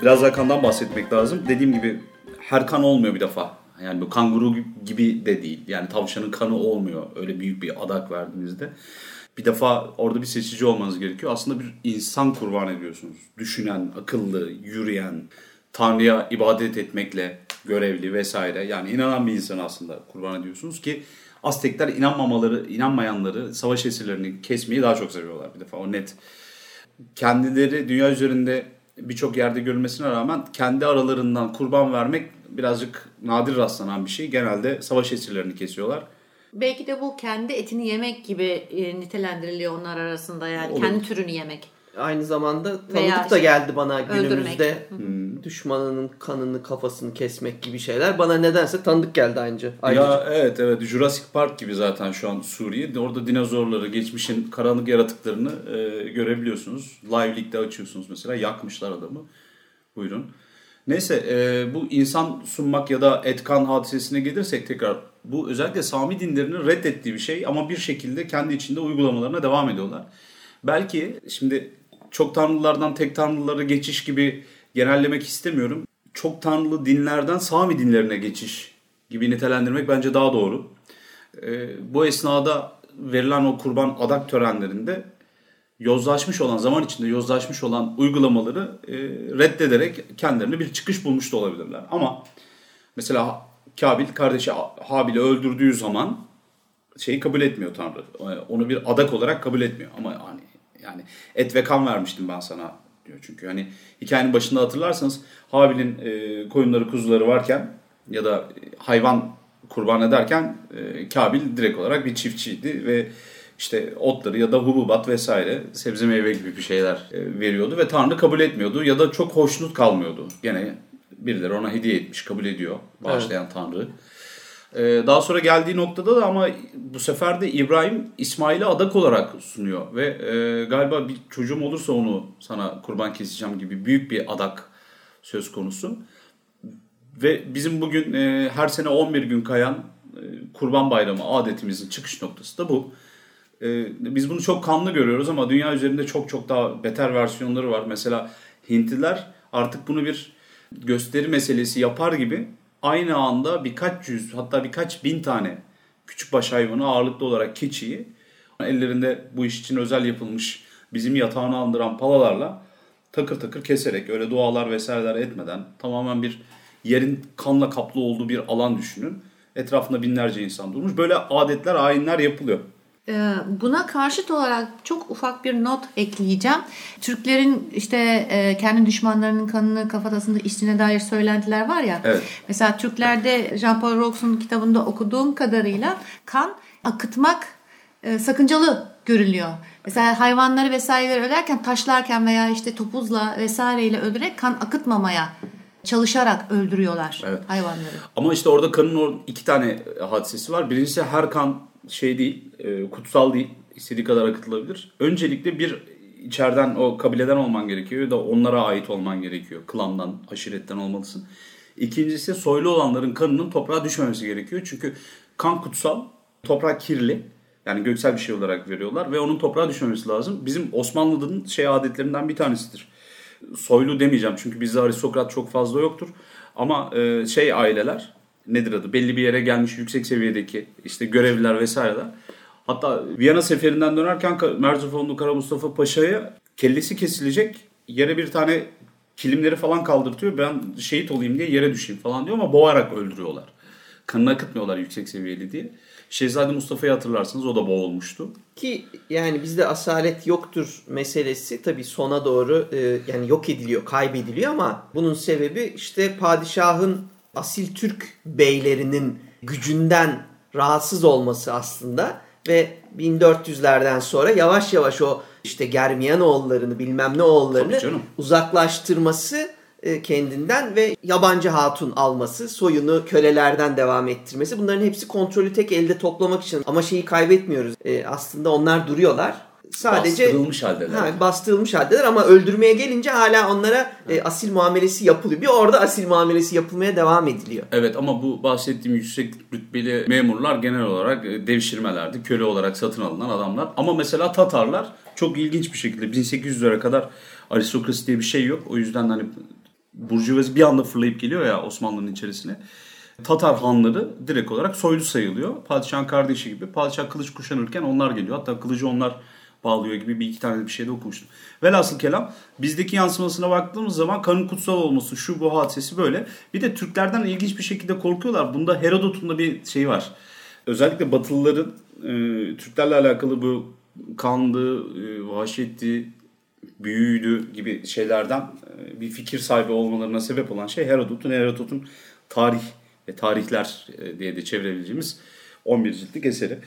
Biraz daha kandan bahsetmek lazım. Dediğim gibi her kan olmuyor bir defa. Yani bu kanguru gibi de değil. Yani tavşanın kanı olmuyor öyle büyük bir adak verdiğinizde. Bir defa orada bir seçici olmanız gerekiyor. Aslında bir insan kurban ediyorsunuz. Düşünen, akıllı, yürüyen, Tanrı'ya ibadet etmekle görevli vesaire. Yani inanan bir insan aslında kurban ediyorsunuz ki Aztekler inanmamaları, inanmayanları, savaş esirlerini kesmeyi daha çok seviyorlar bir defa o net. Kendileri dünya üzerinde birçok yerde görülmesine rağmen kendi aralarından kurban vermek birazcık nadir rastlanan bir şey. Genelde savaş esirlerini kesiyorlar. Belki de bu kendi etini yemek gibi e, nitelendiriliyor onlar arasında yani Olur. kendi türünü yemek. Aynı zamanda Veya tanıdık da şey, geldi bana öldürmek. günümüzde. Düşmanının kanını kafasını kesmek gibi şeyler bana nedense tanıdık geldi ayrıca. ayrıca. Ya evet evet Jurassic Park gibi zaten şu an Suriye. Orada dinozorları, geçmişin karanlık yaratıklarını e, görebiliyorsunuz. Live Leak'te açıyorsunuz mesela. Yakmışlar adamı. Buyurun. Neyse e, bu insan sunmak ya da etkan hadisesine gelirsek tekrar bu özellikle Sami dinlerinin reddettiği bir şey ama bir şekilde kendi içinde uygulamalarına devam ediyorlar. Belki şimdi çok tanrılardan tek tanrılara geçiş gibi genellemek istemiyorum. Çok tanrılı dinlerden Sami dinlerine geçiş gibi nitelendirmek bence daha doğru. E, bu esnada verilen o kurban adak törenlerinde yozlaşmış olan zaman içinde yozlaşmış olan uygulamaları e, reddederek kendilerine bir çıkış bulmuş da olabilirler. Ama mesela Kabil kardeşi Habil'i öldürdüğü zaman şeyi kabul etmiyor Tanrı. Onu bir adak olarak kabul etmiyor. Ama hani yani et ve kan vermiştim ben sana diyor. Çünkü hani hikayenin başında hatırlarsanız Habil'in e, koyunları kuzuları varken ya da e, hayvan kurban ederken e, Kabil direkt olarak bir çiftçiydi ve işte otları ya da hububat vesaire sebze meyve gibi bir şeyler e, veriyordu ve Tanrı kabul etmiyordu ya da çok hoşnut kalmıyordu. Gene birileri ona hediye etmiş kabul ediyor bağışlayan Tanrı. E, daha sonra geldiği noktada da ama bu sefer de İbrahim İsmail'e adak olarak sunuyor ve e, galiba bir çocuğum olursa onu sana kurban keseceğim gibi büyük bir adak söz konusu. Ve bizim bugün e, her sene 11 gün kayan e, Kurban Bayramı adetimizin çıkış noktası da bu. E, biz bunu çok kanlı görüyoruz ama dünya üzerinde çok çok daha beter versiyonları var. Mesela Hintliler artık bunu bir gösteri meselesi yapar gibi aynı anda birkaç yüz hatta birkaç bin tane küçük baş hayvanı ağırlıklı olarak keçiyi ellerinde bu iş için özel yapılmış bizim yatağını andıran palalarla takır takır keserek öyle dualar vesaireler etmeden tamamen bir yerin kanla kaplı olduğu bir alan düşünün. Etrafında binlerce insan durmuş. Böyle adetler, ayinler yapılıyor. Ee, Buna karşıt olarak çok ufak bir not ekleyeceğim. Türklerin işte e, kendi düşmanlarının kanını kafatasında içtiğine dair söylentiler var ya. Evet. Mesela Türklerde Jean-Paul Rox'un kitabında okuduğum kadarıyla kan akıtmak e, sakıncalı görülüyor. Mesela hayvanları vesaireleri ölerken taşlarken veya işte topuzla vesaireyle öldürerek kan akıtmamaya çalışarak öldürüyorlar Evet. hayvanları. Ama işte orada kanın iki tane hadisesi var. Birincisi her kan şey değil, e, kutsal değil. istediği kadar akıtılabilir. Öncelikle bir içeriden o kabileden olman gerekiyor da onlara ait olman gerekiyor. Klandan, aşiretten olmalısın. İkincisi soylu olanların kanının toprağa düşmemesi gerekiyor. Çünkü kan kutsal, toprak kirli. Yani göksel bir şey olarak veriyorlar ve onun toprağa düşmemesi lazım. Bizim Osmanlı'nın şey adetlerinden bir tanesidir. Soylu demeyeceğim çünkü bizde aristokrat çok fazla yoktur. Ama e, şey aileler nedir adı belli bir yere gelmiş yüksek seviyedeki işte görevliler vesaireler. Hatta Viyana seferinden dönerken Merzifonlu Kara Mustafa Paşa'ya kellesi kesilecek yere bir tane kilimleri falan kaldırtıyor. Ben şehit olayım diye yere düşeyim falan diyor ama boğarak öldürüyorlar. Kanını akıtmıyorlar yüksek seviyeli diye. Şehzade Mustafa'yı hatırlarsınız o da boğulmuştu. Ki yani bizde asalet yoktur meselesi tabii sona doğru e, yani yok ediliyor, kaybediliyor ama bunun sebebi işte padişahın asil Türk beylerinin gücünden rahatsız olması aslında ve 1400'lerden sonra yavaş yavaş o işte Germiyanoğullarını bilmem ne oğullarını uzaklaştırması e, kendinden ve yabancı hatun alması, soyunu kölelerden devam ettirmesi bunların hepsi kontrolü tek elde toplamak için ama şeyi kaybetmiyoruz. E, aslında onlar duruyorlar. Sadece Bastırılmış haldeler. Ha, bastırılmış haldeler ama öldürmeye gelince hala onlara e, asil muamelesi yapılıyor. Bir orada asil muamelesi yapılmaya devam ediliyor. Evet ama bu bahsettiğim yüksek rütbeli memurlar genel olarak e, devşirmelerdi. Köle olarak satın alınan adamlar. Ama mesela Tatarlar çok ilginç bir şekilde 1800'lere kadar aristokrasi diye bir şey yok. O yüzden hani burjuvazi bir anda fırlayıp geliyor ya Osmanlı'nın içerisine. Tatar hanları direkt olarak soylu sayılıyor. Padişahın kardeşi gibi. Padişah kılıç kuşanırken onlar geliyor. Hatta kılıcı onlar bağlıyor gibi bir iki tane bir şey de okumuştum. Velhasıl kelam bizdeki yansımasına baktığımız zaman kanın kutsal olması şu bu hadisesi böyle. Bir de Türklerden ilginç bir şekilde korkuyorlar. Bunda Herodot'un da bir şey var. Özellikle Batılıların e, Türklerle alakalı bu kandı, e, vahşetti, büyüydü gibi şeylerden e, bir fikir sahibi olmalarına sebep olan şey Herodot'un Herodot'un tarih ve tarihler e, diye de çevirebileceğimiz 11 ciltlik eseri.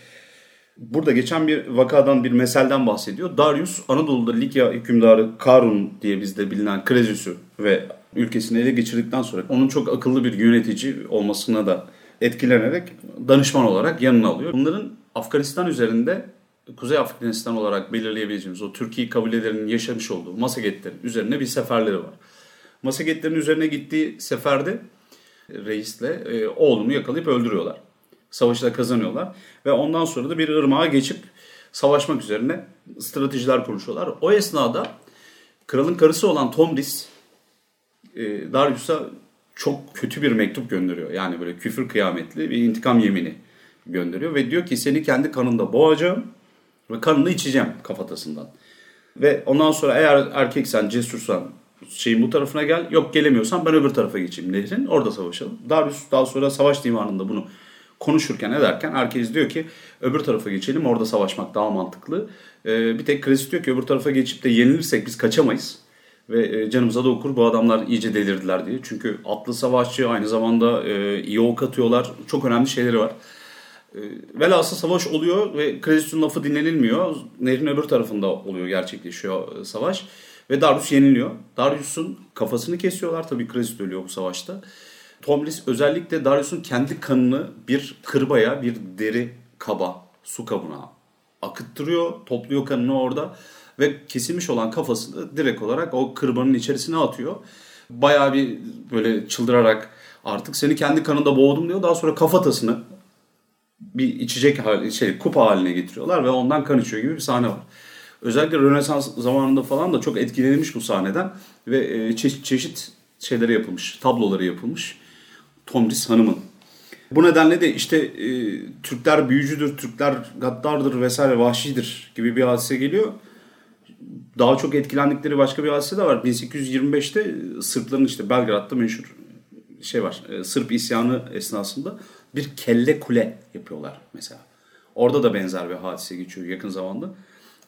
Burada geçen bir vakadan bir meselden bahsediyor. Darius Anadolu'da Likya hükümdarı Karun diye bizde bilinen Krezüs'ü ve ülkesini ele geçirdikten sonra onun çok akıllı bir yönetici olmasına da etkilenerek danışman olarak yanına alıyor. Bunların Afganistan üzerinde Kuzey Afganistan olarak belirleyebileceğimiz o Türkiye kabilelerinin yaşamış olduğu Masagetlerin üzerine bir seferleri var. Masagetlerin üzerine gittiği seferde reisle e, oğlunu yakalayıp öldürüyorlar. Savaşı kazanıyorlar ve ondan sonra da bir ırmağa geçip savaşmak üzerine stratejiler konuşuyorlar. O esnada kralın karısı olan Tomris e, Darius'a çok kötü bir mektup gönderiyor. Yani böyle küfür kıyametli bir intikam yemini gönderiyor ve diyor ki seni kendi kanında boğacağım ve kanını içeceğim kafatasından. Ve ondan sonra eğer erkeksen, cesursan şeyin bu tarafına gel. Yok gelemiyorsan ben öbür tarafa geçeyim nehrin. Orada savaşalım. Darius daha sonra savaş divanında bunu konuşurken ederken herkes diyor ki öbür tarafa geçelim orada savaşmak daha mantıklı. Ee, bir tek Chris diyor ki öbür tarafa geçip de yenilirsek biz kaçamayız. Ve e, canımıza da okur bu adamlar iyice delirdiler diye. Çünkü atlı savaşçı aynı zamanda e, iyi ok atıyorlar. Çok önemli şeyleri var. E, velhasıl savaş oluyor ve Krezüs'ün lafı dinlenilmiyor. Nehrin öbür tarafında oluyor gerçekleşiyor e, savaş. Ve Darius yeniliyor. Darius'un kafasını kesiyorlar. Tabii Krezüs ölüyor bu savaşta. Tomlis özellikle Darius'un kendi kanını bir kırbaya, bir deri kaba, su kabına akıttırıyor. Topluyor kanını orada ve kesilmiş olan kafasını direkt olarak o kırbanın içerisine atıyor. Bayağı bir böyle çıldırarak artık seni kendi kanında boğdum diyor. Daha sonra kafatasını bir içecek hali, şey kupa haline getiriyorlar ve ondan kan içiyor gibi bir sahne var. Özellikle Rönesans zamanında falan da çok etkilenilmiş bu sahneden ve e, çeşit çeşit şeyleri yapılmış, tabloları yapılmış. Tomris Hanım'ın. Bu nedenle de işte e, Türkler büyücüdür, Türkler gaddardır vesaire vahşidir gibi bir hadise geliyor. Daha çok etkilendikleri başka bir hadise de var. 1825'te Sırpların işte Belgrad'da meşhur şey var. E, Sırp isyanı esnasında bir kelle kule yapıyorlar mesela. Orada da benzer bir hadise geçiyor yakın zamanda.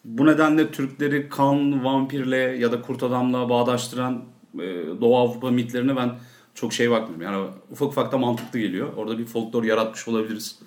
Bu nedenle Türkleri kan, vampirle ya da kurt adamla bağdaştıran e, Doğu Avrupa mitlerine ben çok şey bakmıyorum. Yani ufak ufak da mantıklı geliyor. Orada bir folklor yaratmış olabiliriz.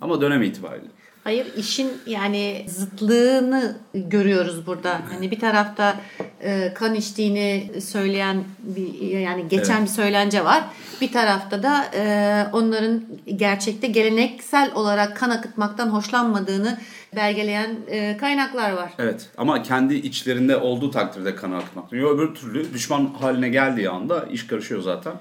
Ama dönem itibariyle. Hayır işin yani zıtlığını görüyoruz burada. Hani bir tarafta e, kan içtiğini söyleyen bir yani geçen evet. bir söylence var. Bir tarafta da e, onların gerçekte geleneksel olarak kan akıtmaktan hoşlanmadığını belgeleyen e, kaynaklar var. Evet ama kendi içlerinde olduğu takdirde kan akıtmak. Öbür türlü düşman haline geldiği anda iş karışıyor zaten.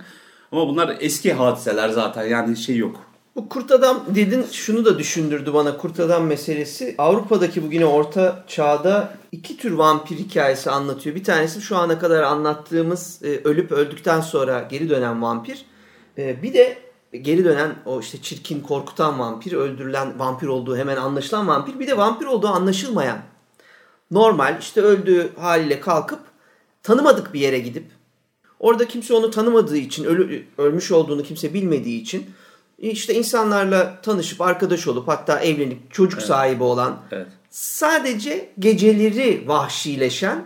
Ama bunlar eski hadiseler zaten yani şey yok. Bu kurt adam dedin şunu da düşündürdü bana kurt adam meselesi. Avrupa'daki bugüne orta çağda iki tür vampir hikayesi anlatıyor. Bir tanesi şu ana kadar anlattığımız e, ölüp öldükten sonra geri dönen vampir. E, bir de geri dönen o işte çirkin korkutan vampir, öldürülen vampir olduğu hemen anlaşılan vampir. Bir de vampir olduğu anlaşılmayan normal işte öldüğü haliyle kalkıp tanımadık bir yere gidip orada kimse onu tanımadığı için ölü, ölmüş olduğunu kimse bilmediği için işte insanlarla tanışıp arkadaş olup hatta evlenip çocuk evet. sahibi olan evet. sadece geceleri vahşileşen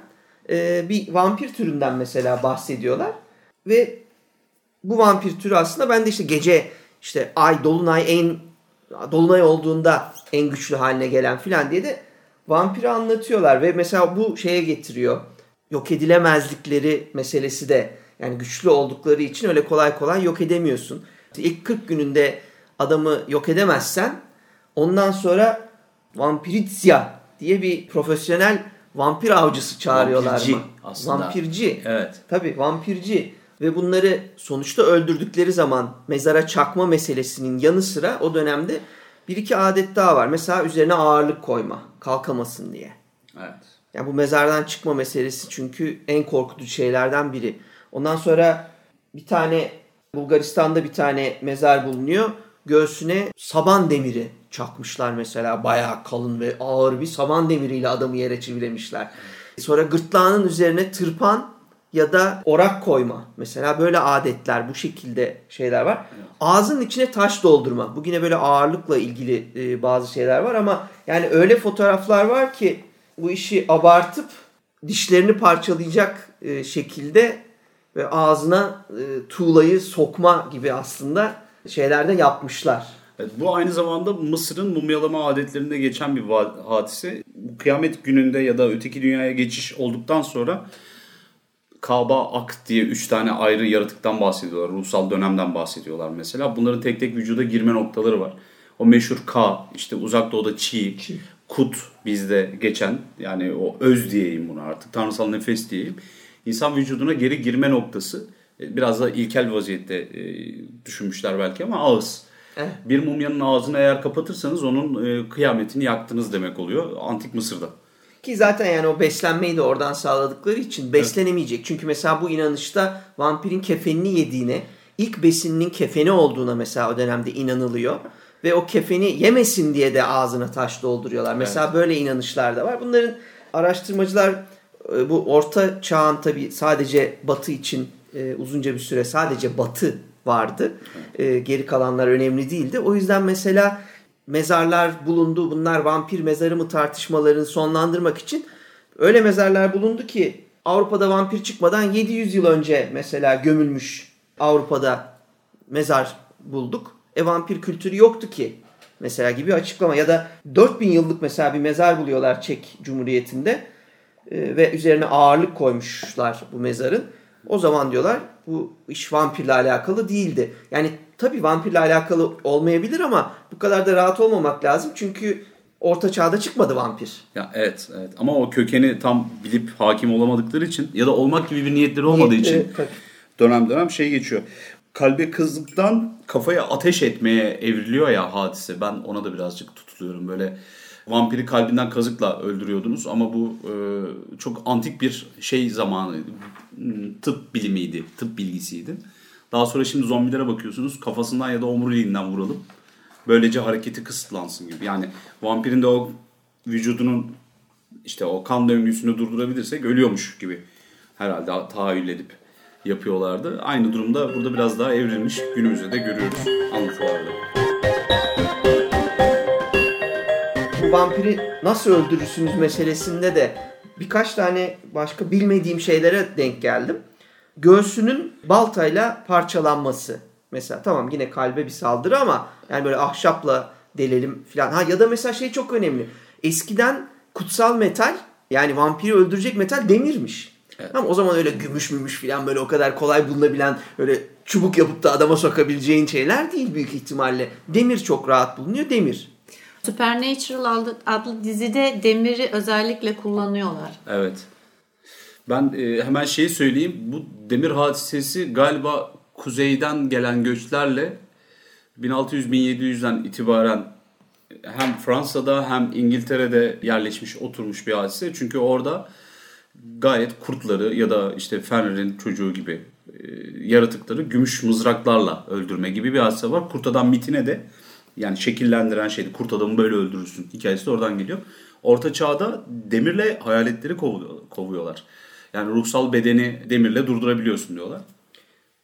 e, bir vampir türünden mesela bahsediyorlar. Ve bu vampir türü aslında ben de işte gece işte ay dolunay en dolunay olduğunda en güçlü haline gelen filan diye de vampiri anlatıyorlar ve mesela bu şeye getiriyor. Yok edilemezlikleri meselesi de yani güçlü oldukları için öyle kolay kolay yok edemiyorsun. İlk 40 gününde adamı yok edemezsen ondan sonra Vampirizya diye bir profesyonel vampir avcısı çağırıyorlar vampirci mı? aslında. Vampirci. Evet. Tabii vampirci ve bunları sonuçta öldürdükleri zaman mezara çakma meselesinin yanı sıra o dönemde bir iki adet daha var. Mesela üzerine ağırlık koyma, kalkamasın diye. Evet. Yani bu mezardan çıkma meselesi çünkü en korkutucu şeylerden biri. Ondan sonra bir tane Bulgaristan'da bir tane mezar bulunuyor. Göğsüne saban demiri çakmışlar mesela. Bayağı kalın ve ağır bir saban demiriyle adamı yere çivilemişler. Sonra gırtlağının üzerine tırpan ya da orak koyma. Mesela böyle adetler, bu şekilde şeyler var. Ağzının içine taş doldurma. Bu yine böyle ağırlıkla ilgili e, bazı şeyler var ama yani öyle fotoğraflar var ki bu işi abartıp dişlerini parçalayacak e, şekilde ve ağzına e, tuğlayı sokma gibi aslında şeyler de yapmışlar. Evet, bu aynı zamanda Mısır'ın mumyalama adetlerinde geçen bir hadise. Bu kıyamet gününde ya da öteki dünyaya geçiş olduktan sonra Kaba Ak diye üç tane ayrı yaratıktan bahsediyorlar. Ruhsal dönemden bahsediyorlar mesela. Bunların tek tek vücuda girme noktaları var. O meşhur Ka, işte uzak doğuda Çi, Çi. Kut bizde geçen yani o öz diyeyim bunu artık tanrısal nefes diyeyim. İnsan vücuduna geri girme noktası e, biraz da ilkel vaziyette e, düşünmüşler belki ama ağız. Eh. Bir mumyanın ağzını eğer kapatırsanız onun e, kıyametini yaktınız demek oluyor Antik Mısır'da. Ki zaten yani o beslenmeyi de oradan sağladıkları için beslenemeyecek. Evet. Çünkü mesela bu inanışta vampirin kefenini yediğine, ilk besininin kefeni olduğuna mesela o dönemde inanılıyor. Ve o kefeni yemesin diye de ağzına taş dolduruyorlar. Mesela evet. böyle inanışlar da var. Bunların araştırmacılar bu orta çağın tabi sadece batı için e, uzunca bir süre sadece batı vardı. E, geri kalanlar önemli değildi. O yüzden mesela mezarlar bulundu. Bunlar vampir mezarı mı tartışmalarını sonlandırmak için öyle mezarlar bulundu ki Avrupa'da vampir çıkmadan 700 yıl önce mesela gömülmüş Avrupa'da mezar bulduk. E vampir kültürü yoktu ki mesela gibi açıklama ya da 4000 yıllık mesela bir mezar buluyorlar Çek Cumhuriyeti'nde e, ve üzerine ağırlık koymuşlar bu mezarın. O zaman diyorlar bu iş vampirle alakalı değildi. Yani tabii vampirle alakalı olmayabilir ama bu kadar da rahat olmamak lazım. Çünkü orta çağda çıkmadı vampir. Ya evet, evet. Ama o kökeni tam bilip hakim olamadıkları için ya da olmak gibi bir niyetleri olmadığı için evet, dönem dönem şey geçiyor. Kalbe kızlıktan kafaya ateş etmeye evriliyor ya hadise. Ben ona da birazcık tutuluyorum. Böyle vampiri kalbinden kazıkla öldürüyordunuz ama bu e, çok antik bir şey zamanı tıp bilimiydi, tıp bilgisiydi. Daha sonra şimdi zombilere bakıyorsunuz kafasından ya da omuriliğinden vuralım. Böylece hareketi kısıtlansın gibi. Yani vampirin de o vücudunun işte o kan döngüsünü durdurabilirsek ölüyormuş gibi herhalde tahayyül edip yapıyorlardı. Aynı durumda burada biraz daha evrilmiş günümüzde de görüyoruz anlatılarda. Bu vampiri nasıl öldürürsünüz meselesinde de birkaç tane başka bilmediğim şeylere denk geldim göğsünün baltayla parçalanması. Mesela tamam yine kalbe bir saldırı ama yani böyle ahşapla delelim falan. Ha ya da mesela şey çok önemli. Eskiden kutsal metal yani vampiri öldürecek metal demirmiş. Evet. Ama o zaman öyle gümüş mümüş falan böyle o kadar kolay bulunabilen öyle çubuk yapıp da adama sokabileceğin şeyler değil büyük ihtimalle. Demir çok rahat bulunuyor demir. Supernatural adlı, dizide demiri özellikle kullanıyorlar. Evet. Ben e, hemen şeyi söyleyeyim. Bu demir hadisesi galiba kuzeyden gelen göçlerle 1600-1700'den itibaren hem Fransa'da hem İngiltere'de yerleşmiş, oturmuş bir hadise. Çünkü orada gayet kurtları ya da işte Fenrir'in çocuğu gibi e, yaratıkları gümüş mızraklarla öldürme gibi bir hadise var. Kurt adam mitine de yani şekillendiren şeydi. Kurt adamı böyle öldürürsün hikayesi de oradan geliyor. Orta çağda demirle hayaletleri kovuyorlar. Yani ruhsal bedeni demirle durdurabiliyorsun diyorlar.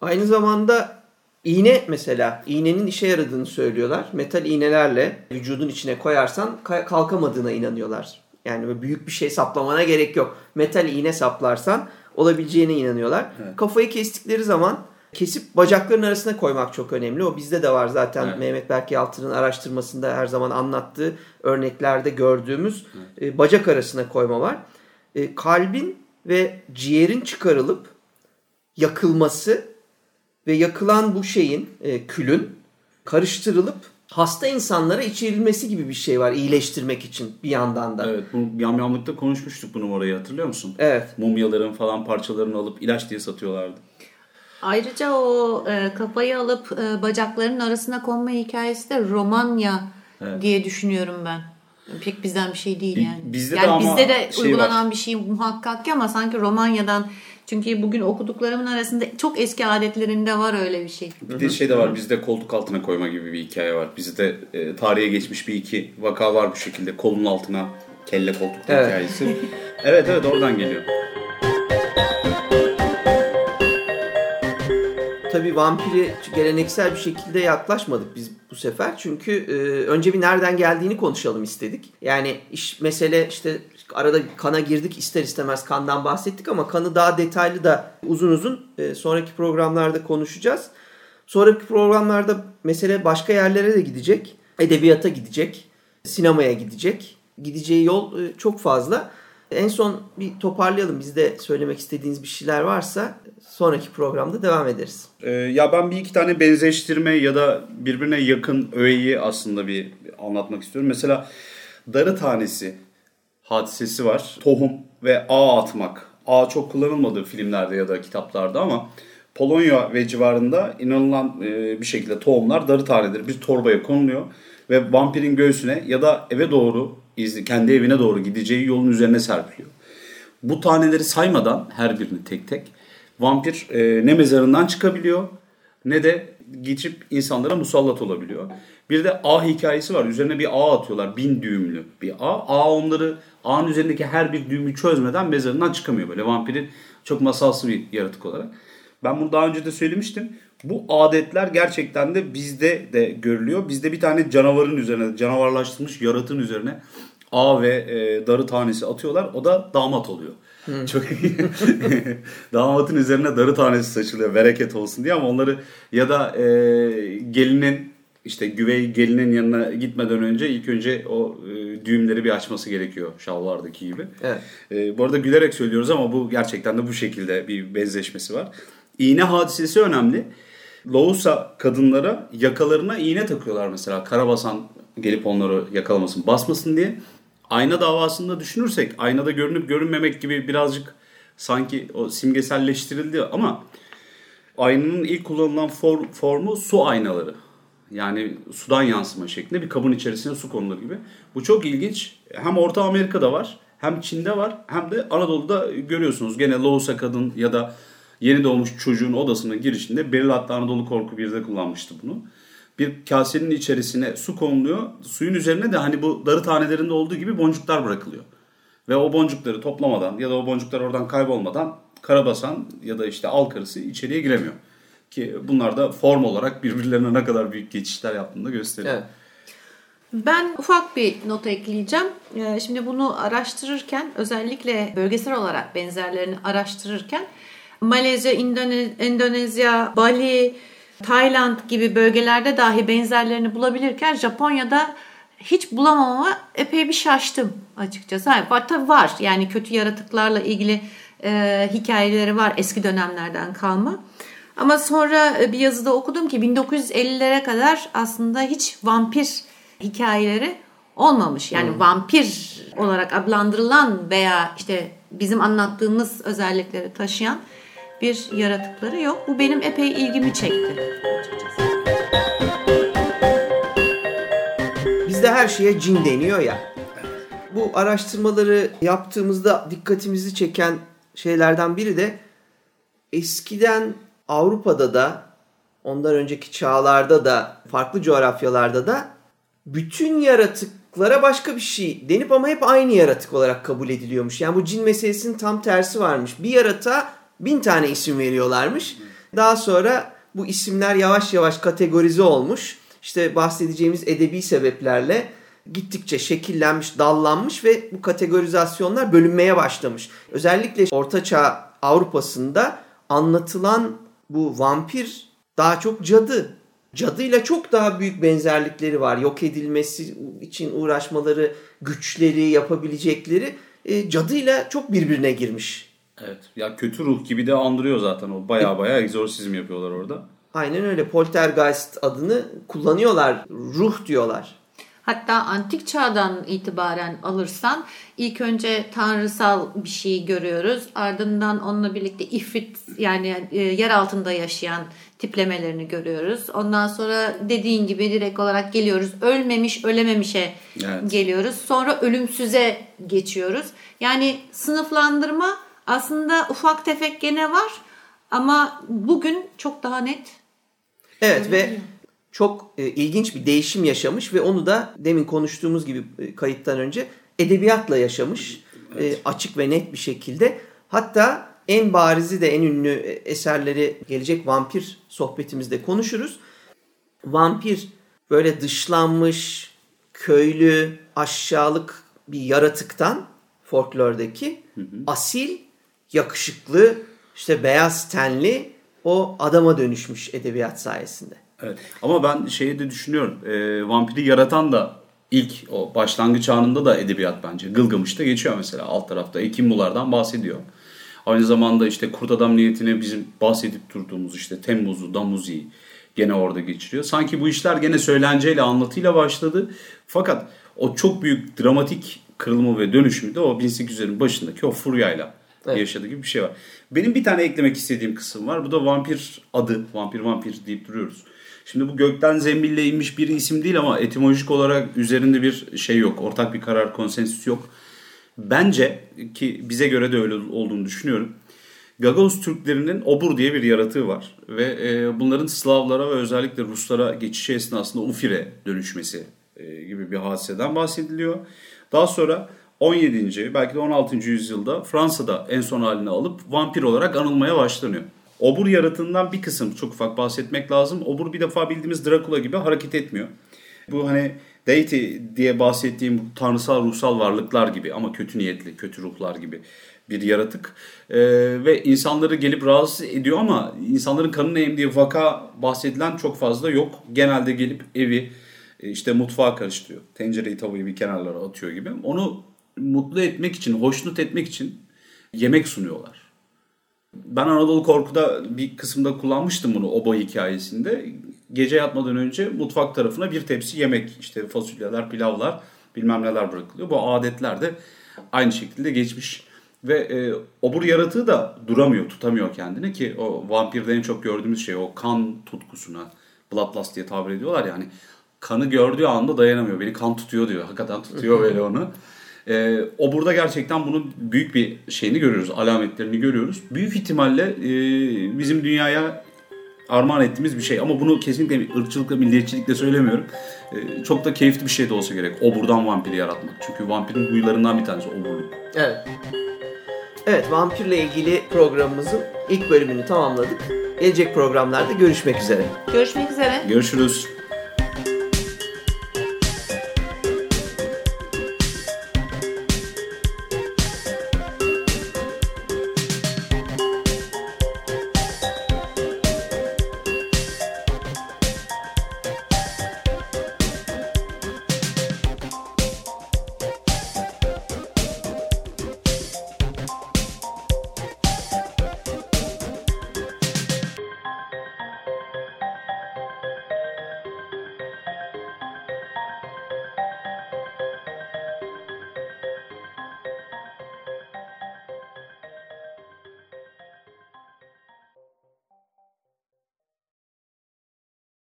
Aynı zamanda iğne mesela iğnenin işe yaradığını söylüyorlar. Metal iğnelerle vücudun içine koyarsan kalkamadığına inanıyorlar. Yani büyük bir şey saplamana gerek yok. Metal iğne saplarsan olabileceğine inanıyorlar. Evet. Kafayı kestikleri zaman kesip bacakların arasına koymak çok önemli. O bizde de var zaten evet. Mehmet Berk Yaltır'ın araştırmasında her zaman anlattığı örneklerde gördüğümüz evet. E, bacak arasına koyma var. E, kalbin ve ciğerin çıkarılıp yakılması ve yakılan bu şeyin e, külün karıştırılıp hasta insanlara içirilmesi gibi bir şey var iyileştirmek için bir yandan da. Evet bu yamyamlıkta konuşmuştuk bu numarayı hatırlıyor musun? Evet. Mumyaların falan parçalarını alıp ilaç diye satıyorlardı. Ayrıca o e, kafayı alıp e, bacaklarının arasına konma hikayesi de Romanya evet. diye düşünüyorum ben. Pek bizden bir şey değil yani. Bizde yani de ama bizde de şey uygulanan var. bir şey muhakkak ki ama sanki Romanya'dan Çünkü bugün okuduklarımın arasında çok eski adetlerinde var öyle bir şey. Bir de şey de var bizde koltuk altına koyma gibi bir hikaye var. Bizde e, tarihe geçmiş bir iki vaka var bu şekilde. Kolun altına kelle koltuk Evet. hikayesi. evet evet oradan geliyor. Tabii vampiri geleneksel bir şekilde yaklaşmadık biz bu sefer. Çünkü e, önce bir nereden geldiğini konuşalım istedik. Yani iş mesele işte arada kana girdik ister istemez kandan bahsettik ama kanı daha detaylı da uzun uzun e, sonraki programlarda konuşacağız. Sonraki programlarda mesele başka yerlere de gidecek. Edebiyata gidecek, sinemaya gidecek. Gideceği yol e, çok fazla. En son bir toparlayalım. Bizde söylemek istediğiniz bir şeyler varsa sonraki programda devam ederiz. Ee, ya ben bir iki tane benzeştirme ya da birbirine yakın öğeyi aslında bir anlatmak istiyorum. Mesela darı tanesi hadisesi var. Tohum ve ağ atmak. Ağ çok kullanılmadı filmlerde ya da kitaplarda ama Polonya ve civarında inanılan e, bir şekilde tohumlar darı taneleri bir torbaya konuluyor ve vampirin göğsüne ya da eve doğru izni kendi evine doğru gideceği yolun üzerine serpiliyor. Bu taneleri saymadan her birini tek tek vampir e, ne mezarından çıkabiliyor ne de geçip insanlara musallat olabiliyor. Bir de ağ hikayesi var. Üzerine bir ağ atıyorlar. Bin düğümlü bir ağ. Ağ onları ağın üzerindeki her bir düğümü çözmeden mezarından çıkamıyor. Böyle vampirin çok masalsı bir yaratık olarak. Ben bunu daha önce de söylemiştim. Bu adetler gerçekten de bizde de görülüyor. Bizde bir tane canavarın üzerine, canavarlaştırılmış yaratığın üzerine ağ ve e, darı tanesi atıyorlar. O da damat oluyor. Çok Damatın üzerine darı tanesi saçılıyor bereket olsun diye ama onları ya da e, gelinin işte güvey gelinin yanına gitmeden önce ilk önce o e, düğümleri bir açması gerekiyor şalvardaki gibi. Evet. E, bu arada gülerek söylüyoruz ama bu gerçekten de bu şekilde bir benzeşmesi var. İğne hadisesi önemli. Loğusa kadınlara yakalarına iğne takıyorlar mesela. Karabasan gelip onları yakalamasın, basmasın diye. Ayna davasında düşünürsek aynada görünüp görünmemek gibi birazcık sanki o simgeselleştirildi ama aynanın ilk kullanılan for- formu su aynaları. Yani sudan yansıma şeklinde bir kabın içerisine su konulur gibi. Bu çok ilginç. Hem Orta Amerika'da var, hem Çin'de var, hem de Anadolu'da görüyorsunuz. Gene Loğusa kadın ya da yeni doğmuş çocuğun odasının girişinde Beril hatta Anadolu Korku 1'de kullanmıştı bunu. Bir kasenin içerisine su konuluyor. Suyun üzerine de hani bu darı tanelerinde olduğu gibi boncuklar bırakılıyor. Ve o boncukları toplamadan ya da o boncuklar oradan kaybolmadan karabasan ya da işte al karısı içeriye giremiyor. Ki bunlar da form olarak birbirlerine ne kadar büyük geçişler yaptığını da gösteriyor. Evet. Ben ufak bir not ekleyeceğim. Ee, Şimdi bunu araştırırken özellikle bölgesel olarak benzerlerini araştırırken Malezya, İndone- Endonezya, Bali, Tayland gibi bölgelerde dahi benzerlerini bulabilirken Japonya'da hiç bulamamama epey bir şaştım açıkçası. Hayır, var, tabii var yani kötü yaratıklarla ilgili e, hikayeleri var eski dönemlerden kalma. Ama sonra bir yazıda okudum ki 1950'lere kadar aslında hiç vampir hikayeleri olmamış. Yani vampir olarak adlandırılan veya işte bizim anlattığımız özellikleri taşıyan bir yaratıkları yok. Bu benim epey ilgimi çekti. Bizde her şeye cin deniyor ya. Bu araştırmaları yaptığımızda dikkatimizi çeken şeylerden biri de eskiden Avrupa'da da ondan önceki çağlarda da farklı coğrafyalarda da bütün yaratıklara başka bir şey denip ama hep aynı yaratık olarak kabul ediliyormuş. Yani bu cin meselesinin tam tersi varmış. Bir yaratığa bin tane isim veriyorlarmış. Daha sonra bu isimler yavaş yavaş kategorize olmuş. İşte bahsedeceğimiz edebi sebeplerle gittikçe şekillenmiş, dallanmış ve bu kategorizasyonlar bölünmeye başlamış. Özellikle Ortaçağ Avrupa'sında anlatılan bu vampir daha çok cadı. Cadıyla çok daha büyük benzerlikleri var. Yok edilmesi için uğraşmaları, güçleri, yapabilecekleri e, cadıyla çok birbirine girmiş. Evet. Ya kötü ruh gibi de andırıyor zaten o. Baya baya egzorsizm yapıyorlar orada. Aynen öyle. Poltergeist adını kullanıyorlar. Ruh diyorlar. Hatta antik çağdan itibaren alırsan ilk önce tanrısal bir şey görüyoruz. Ardından onunla birlikte ifrit yani e, yer altında yaşayan tiplemelerini görüyoruz. Ondan sonra dediğin gibi direkt olarak geliyoruz. Ölmemiş ölememişe Evet. geliyoruz. Sonra ölümsüze geçiyoruz. Yani sınıflandırma Aslında ufak tefek gene var ama bugün çok daha net. Evet ve çok e, ilginç bir değişim yaşamış ve onu da demin konuştuğumuz gibi e, kayıttan önce edebiyatla yaşamış. E, açık ve net bir şekilde. Hatta en barizi de en ünlü e, eserleri gelecek vampir sohbetimizde konuşuruz. Vampir böyle dışlanmış, köylü, aşağılık bir yaratıktan folklordaki asil, yakışıklı, işte beyaz tenli o adama dönüşmüş edebiyat sayesinde. Evet. Ama ben şeyi de düşünüyorum. E, vampiri yaratan da ilk o başlangıç anında da edebiyat bence. Gılgamış'ta geçiyor mesela alt tarafta. Ekimbulardan bahsediyor. Aynı zamanda işte Kurt Adam niyetine bizim bahsedip durduğumuz işte Temmuz'u, Damuz'i gene orada geçiriyor. Sanki bu işler gene söylenceyle, anlatıyla başladı. Fakat o çok büyük dramatik kırılma ve dönüşümü de o 1800'lerin başındaki o furyayla evet. yaşadığı gibi bir şey var. Benim bir tane eklemek istediğim kısım var. Bu da vampir adı. Vampir vampir deyip duruyoruz. Şimdi bu gökten zembille inmiş bir isim değil ama etimolojik olarak üzerinde bir şey yok. Ortak bir karar, konsensüs yok. Bence ki bize göre de öyle olduğunu düşünüyorum. Gagavuz Türklerinin obur diye bir yaratığı var. Ve e, bunların Slavlara ve özellikle Ruslara geçişi esnasında Ufir'e dönüşmesi e, gibi bir hadiseden bahsediliyor. Daha sonra 17. belki de 16. yüzyılda Fransa'da en son halini alıp vampir olarak anılmaya başlanıyor. Obur yaratığından bir kısım çok ufak bahsetmek lazım. Obur bir defa bildiğimiz Dracula gibi hareket etmiyor. Bu hani deity diye bahsettiğim tanrısal ruhsal varlıklar gibi ama kötü niyetli, kötü ruhlar gibi bir yaratık. Ee, ve insanları gelip rahatsız ediyor ama insanların kanını emdiği vaka bahsedilen çok fazla yok. Genelde gelip evi işte mutfağa karıştırıyor. Tencereyi tavayı bir kenarlara atıyor gibi. Onu mutlu etmek için, hoşnut etmek için yemek sunuyorlar. Ben Anadolu Korku'da bir kısımda kullanmıştım bunu oba hikayesinde. Gece yatmadan önce mutfak tarafına bir tepsi yemek işte fasulyeler, pilavlar bilmem neler bırakılıyor. Bu adetler de aynı şekilde geçmiş. Ve e, obur yaratığı da duramıyor, tutamıyor kendini ki o vampirde en çok gördüğümüz şey o kan tutkusuna, bloodlust diye tabir ediyorlar yani. Kanı gördüğü anda dayanamıyor. Beni kan tutuyor diyor. Hakikaten tutuyor böyle onu. E, o burada gerçekten bunun büyük bir şeyini görüyoruz, alametlerini görüyoruz. Büyük ihtimalle e, bizim dünyaya armağan ettiğimiz bir şey. Ama bunu kesinlikle ırkçılıkla, milliyetçilikle söylemiyorum. E, çok da keyifli bir şey de olsa gerek. Oburdan vampiri yaratmak. Çünkü vampirin huylarından bir tanesi oburluk. Evet. Evet, vampirle ilgili programımızın ilk bölümünü tamamladık. Gelecek programlarda görüşmek üzere. Görüşmek üzere. Görüşürüz.